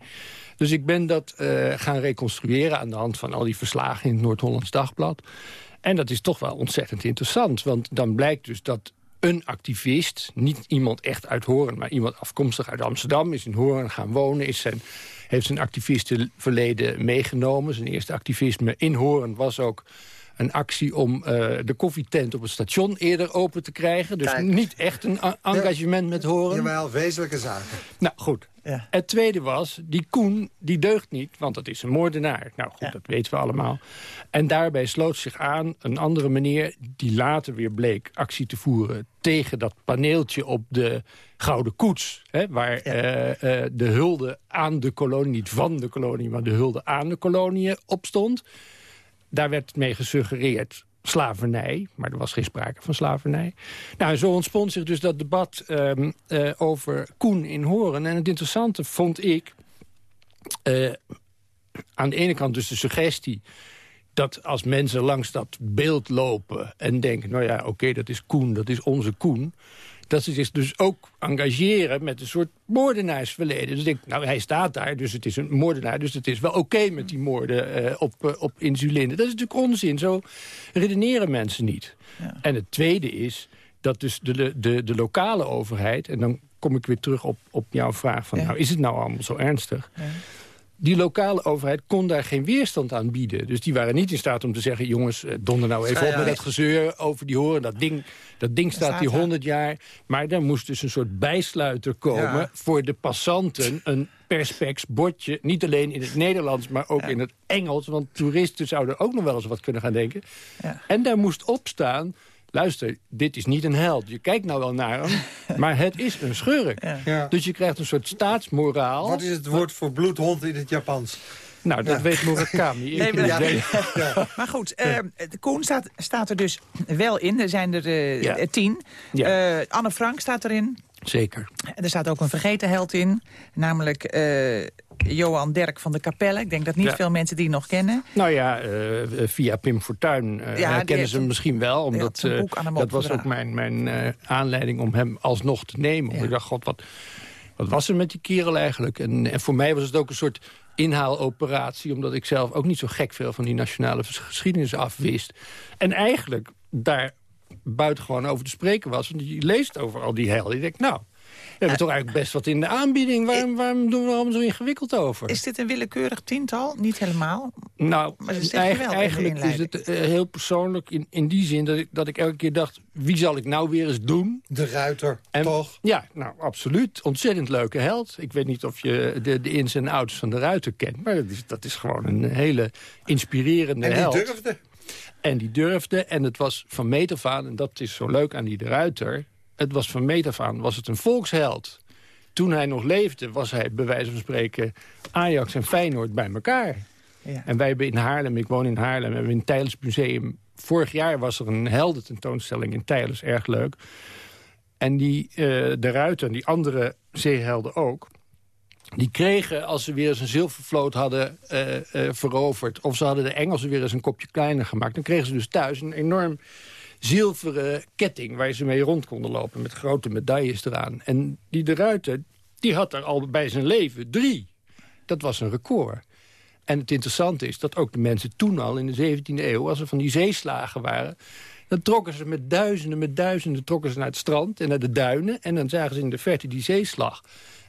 Speaker 14: Dus ik ben dat gaan reconstrueren aan de hand van al die verslagen in het Noord-Hollands Dagblad. En dat is toch wel ontzettend interessant. Want dan blijkt dus dat een activist, niet iemand echt uit Horen... maar iemand afkomstig uit Amsterdam, is in Horen gaan wonen... Is zijn, heeft zijn activistenverleden meegenomen. Zijn eerste activisme in Horen was ook een actie om uh, de koffietent op het station eerder open te krijgen. Dus Kijk. niet echt een engagement met Horen.
Speaker 9: Jawel, wezenlijke zaken.
Speaker 14: Nou, goed. Ja. Het tweede was, die Koen, die deugt niet, want dat is een moordenaar. Nou goed, ja. dat weten we allemaal. En daarbij sloot zich aan een andere meneer... die later weer bleek actie te voeren tegen dat paneeltje op de Gouden Koets. Hè, waar ja. uh, uh, de hulde aan de kolonie, niet van de kolonie... maar de hulde aan de kolonie op stond. Daar werd mee gesuggereerd slavernij, maar er was geen sprake van slavernij. Nou, zo ontspond zich dus dat debat um, uh, over Koen in Horen. En het interessante vond ik... Uh, aan de ene kant dus de suggestie dat als mensen langs dat beeld lopen en denken... nou ja, oké, dat is Koen, dat is onze Koen dat ze zich dus ook engageren met een soort moordenaarsverleden. Dus ik, nou, hij staat daar, dus het is een moordenaar... dus het is wel oké okay met die moorden uh, op, uh, op insuline. Dat is natuurlijk onzin, zo redeneren mensen niet. Ja. En het tweede is dat dus de, de, de lokale overheid... en dan kom ik weer terug op, op jouw vraag van... Ja. nou, is het nou allemaal zo ernstig... Ja die lokale overheid kon daar geen weerstand aan bieden. Dus die waren niet in staat om te zeggen... jongens, donder nou even op met dat gezeur over die horen. Dat ding, dat ding staat hier 100 jaar. Maar daar moest dus een soort bijsluiter komen... Ja. voor de passanten, een perspex bordje. Niet alleen in het Nederlands, maar ook in het Engels. Want toeristen zouden ook nog wel eens wat kunnen gaan denken. En daar moest op staan luister, dit is niet een held. Je kijkt nou wel naar hem, maar het is een schurk. Ja. Dus je krijgt een soort staatsmoraal.
Speaker 9: Wat is het woord voor bloedhond in het Japans?
Speaker 14: Nou, dat ja. weet Murakami.
Speaker 10: nee, maar, ja. Ja. maar goed, uh, de Koen staat, staat er dus wel in. Er zijn er uh, tien. Uh, Anne Frank staat erin.
Speaker 14: Zeker.
Speaker 10: En er staat ook een vergeten held in. Namelijk Johan Derk van de Capelle. Ik denk dat niet ja. veel mensen die nog kennen.
Speaker 14: Nou ja, uh, via Pim Fortuyn uh, ja, kennen ze hem misschien wel. Omdat, uh, dat was ook mijn, mijn aanleiding om hem alsnog te nemen. Ja. Ik dacht, god, wat, wat was er met die kerel eigenlijk? En, en voor mij was het ook een soort inhaaloperatie... omdat ik zelf ook niet zo gek veel van die nationale geschiedenis afwist. En eigenlijk daar buitengewoon over te spreken was. Want je leest over al die helden. Je denkt, nou... We hebben toch eigenlijk best wat in de aanbieding. Waarom, waarom doen we er allemaal zo ingewikkeld over?
Speaker 10: Is dit een willekeurig tiental? Niet helemaal.
Speaker 14: Nou, eigenlijk, eigenlijk is het uh, heel persoonlijk in, in die zin... Dat ik, dat ik elke keer dacht, wie zal ik nou weer eens doen?
Speaker 9: De ruiter, en, toch?
Speaker 14: Ja, nou, absoluut. Ontzettend leuke held. Ik weet niet of je de, de ins en outs van de ruiter kent... maar dat is, dat is gewoon een hele inspirerende
Speaker 9: en
Speaker 14: held.
Speaker 9: En die durfde.
Speaker 14: En die durfde. En het was van meet af aan, en dat is zo leuk aan die de ruiter het was van meet af aan was het een volksheld. Toen hij nog leefde was hij bij wijze van spreken Ajax en Feyenoord bij elkaar. Ja. En wij hebben in Haarlem, ik woon in Haarlem, hebben in het Tijdens Museum... Vorig jaar was er een heldententoonstelling in Tijdens, erg leuk. En die, uh, de Ruiter en die andere zeehelden ook... die kregen, als ze weer eens een zilvervloot hadden uh, uh, veroverd... of ze hadden de Engelsen weer eens een kopje kleiner gemaakt... dan kregen ze dus thuis een enorm zilveren ketting waar ze mee rond konden lopen... met grote medailles eraan. En die de Ruiter, die had er al bij zijn leven drie. dat was een record. En het interessante is dat ook de mensen toen al in de 17e eeuw... als er van die zeeslagen waren... dan trokken ze met duizenden, met duizenden trokken ze naar het strand en naar de duinen... en dan zagen ze in de verte die zeeslag.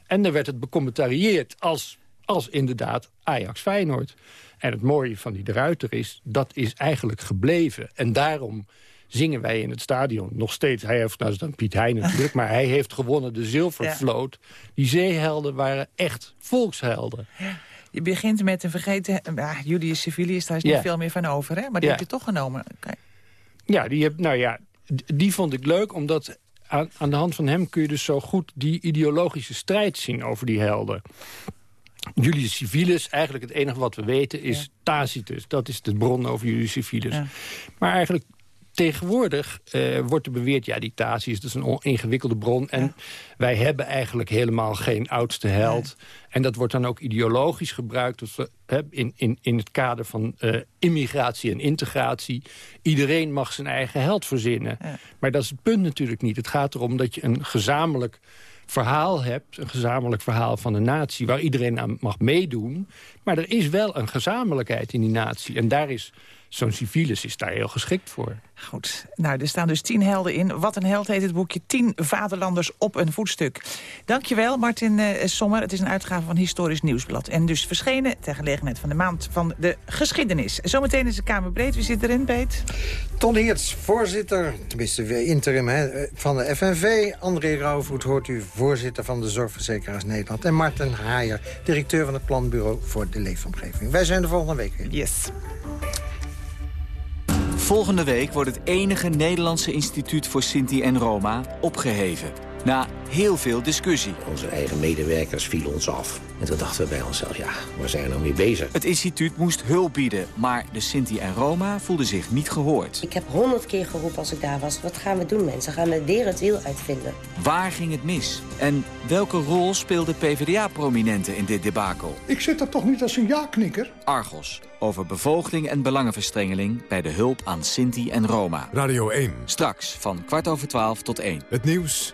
Speaker 14: En dan werd het becommentarieerd als, als inderdaad Ajax-Feyenoord. En het mooie van die de Ruiter is, dat is eigenlijk gebleven. En daarom zingen wij in het stadion nog steeds. Hij heeft, nou is dan Piet Heijn natuurlijk, maar hij heeft gewonnen de zilvervloot. Die zeehelden waren echt volkshelden.
Speaker 10: Je begint met een vergeten... Uh, Julius Civilius, daar is niet veel meer van over, hè? Maar die heb je toch genomen.
Speaker 14: Ja, die heb, nou ja, die vond ik leuk, omdat aan, aan de hand van hem kun je dus zo goed die ideologische strijd zien over die helden. Julius Civilis, eigenlijk het enige wat we weten, is Tacitus. Dat is de bron over Julius Civilis. Maar eigenlijk tegenwoordig uh, wordt er beweerd... ja, die Tacitus is een ingewikkelde bron... en wij hebben eigenlijk helemaal geen oudste held. En dat wordt dan ook ideologisch gebruikt... Dus, uh, in, in, in het kader van uh, immigratie en integratie. Iedereen mag zijn eigen held verzinnen. Maar dat is het punt natuurlijk niet. Het gaat erom dat je een gezamenlijk verhaal hebt, een gezamenlijk verhaal van een natie... waar iedereen aan mag meedoen. Maar er is wel een gezamenlijkheid in die natie. En daar is zo'n civilis is daar heel geschikt voor.
Speaker 10: Goed. Nou, er staan dus tien helden in. Wat een held heet het boekje. Tien vaderlanders op een voetstuk. Dankjewel, Martin uh, Sommer. Het is een uitgave van Historisch Nieuwsblad. En dus verschenen ter gelegenheid van de maand van de geschiedenis. Zometeen is de Kamer breed. Wie zit erin, Beet?
Speaker 9: Ton Heerts, voorzitter, tenminste interim hè, van de FNV. André Rauwvoet hoort u, voorzitter van de Zorgverzekeraars Nederland. En Martin Haaier, directeur van het Planbureau voor de Leefomgeving. Wij zijn de volgende week weer.
Speaker 10: Yes.
Speaker 15: Volgende week wordt het enige Nederlandse instituut voor Sinti en Roma opgeheven. Na heel veel discussie.
Speaker 16: Onze eigen medewerkers vielen ons af. En toen dachten we bij onszelf, ja, waar zijn we nou mee bezig?
Speaker 15: Het instituut moest hulp bieden, maar de Sinti en Roma voelden zich niet gehoord.
Speaker 17: Ik heb honderd keer geroepen als ik daar was. Wat gaan we doen, mensen? Gaan we weer het wiel uitvinden?
Speaker 15: Waar ging het mis? En welke rol speelden PvdA-prominenten in dit debakel?
Speaker 18: Ik zit er toch niet als een ja-knikker?
Speaker 15: Argos, over bevoogding en belangenverstrengeling... bij de hulp aan Sinti en Roma.
Speaker 8: Radio 1.
Speaker 15: Straks van kwart over twaalf tot één.
Speaker 8: Het nieuws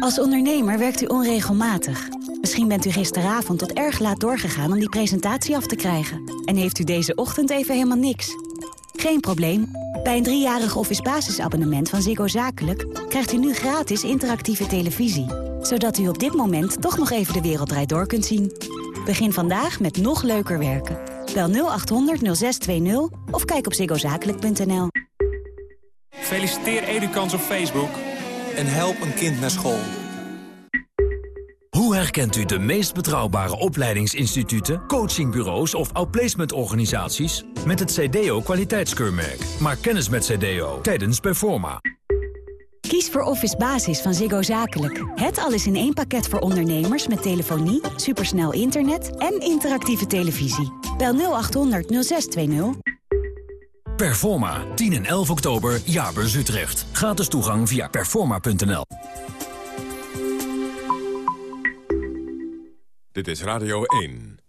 Speaker 6: Als ondernemer werkt u onregelmatig. Misschien bent u gisteravond tot erg laat doorgegaan om die presentatie af te krijgen. En heeft u deze ochtend even helemaal niks. Geen probleem. Bij een driejarig office basisabonnement van Ziggo Zakelijk... krijgt u nu gratis interactieve televisie. Zodat u op dit moment toch nog even de wereld door kunt zien. Begin vandaag met nog leuker werken. Bel 0800 0620 of kijk op ziggozakelijk.nl.
Speaker 19: Feliciteer Edukans op Facebook.
Speaker 20: En help een kind naar school.
Speaker 21: Hoe herkent u de meest betrouwbare opleidingsinstituten, coachingbureaus of outplacementorganisaties? Met het CDO kwaliteitskeurmerk. Maak kennis met CDO tijdens Performa.
Speaker 6: Kies voor Office Basis van Ziggo Zakelijk. Het alles in één pakket voor ondernemers met telefonie, supersnel internet en interactieve televisie. Bel 0800 0620.
Speaker 21: Performa, 10 en 11 oktober, Jaarbeurs Utrecht. Gratis toegang via performa.nl.
Speaker 8: Dit is Radio 1.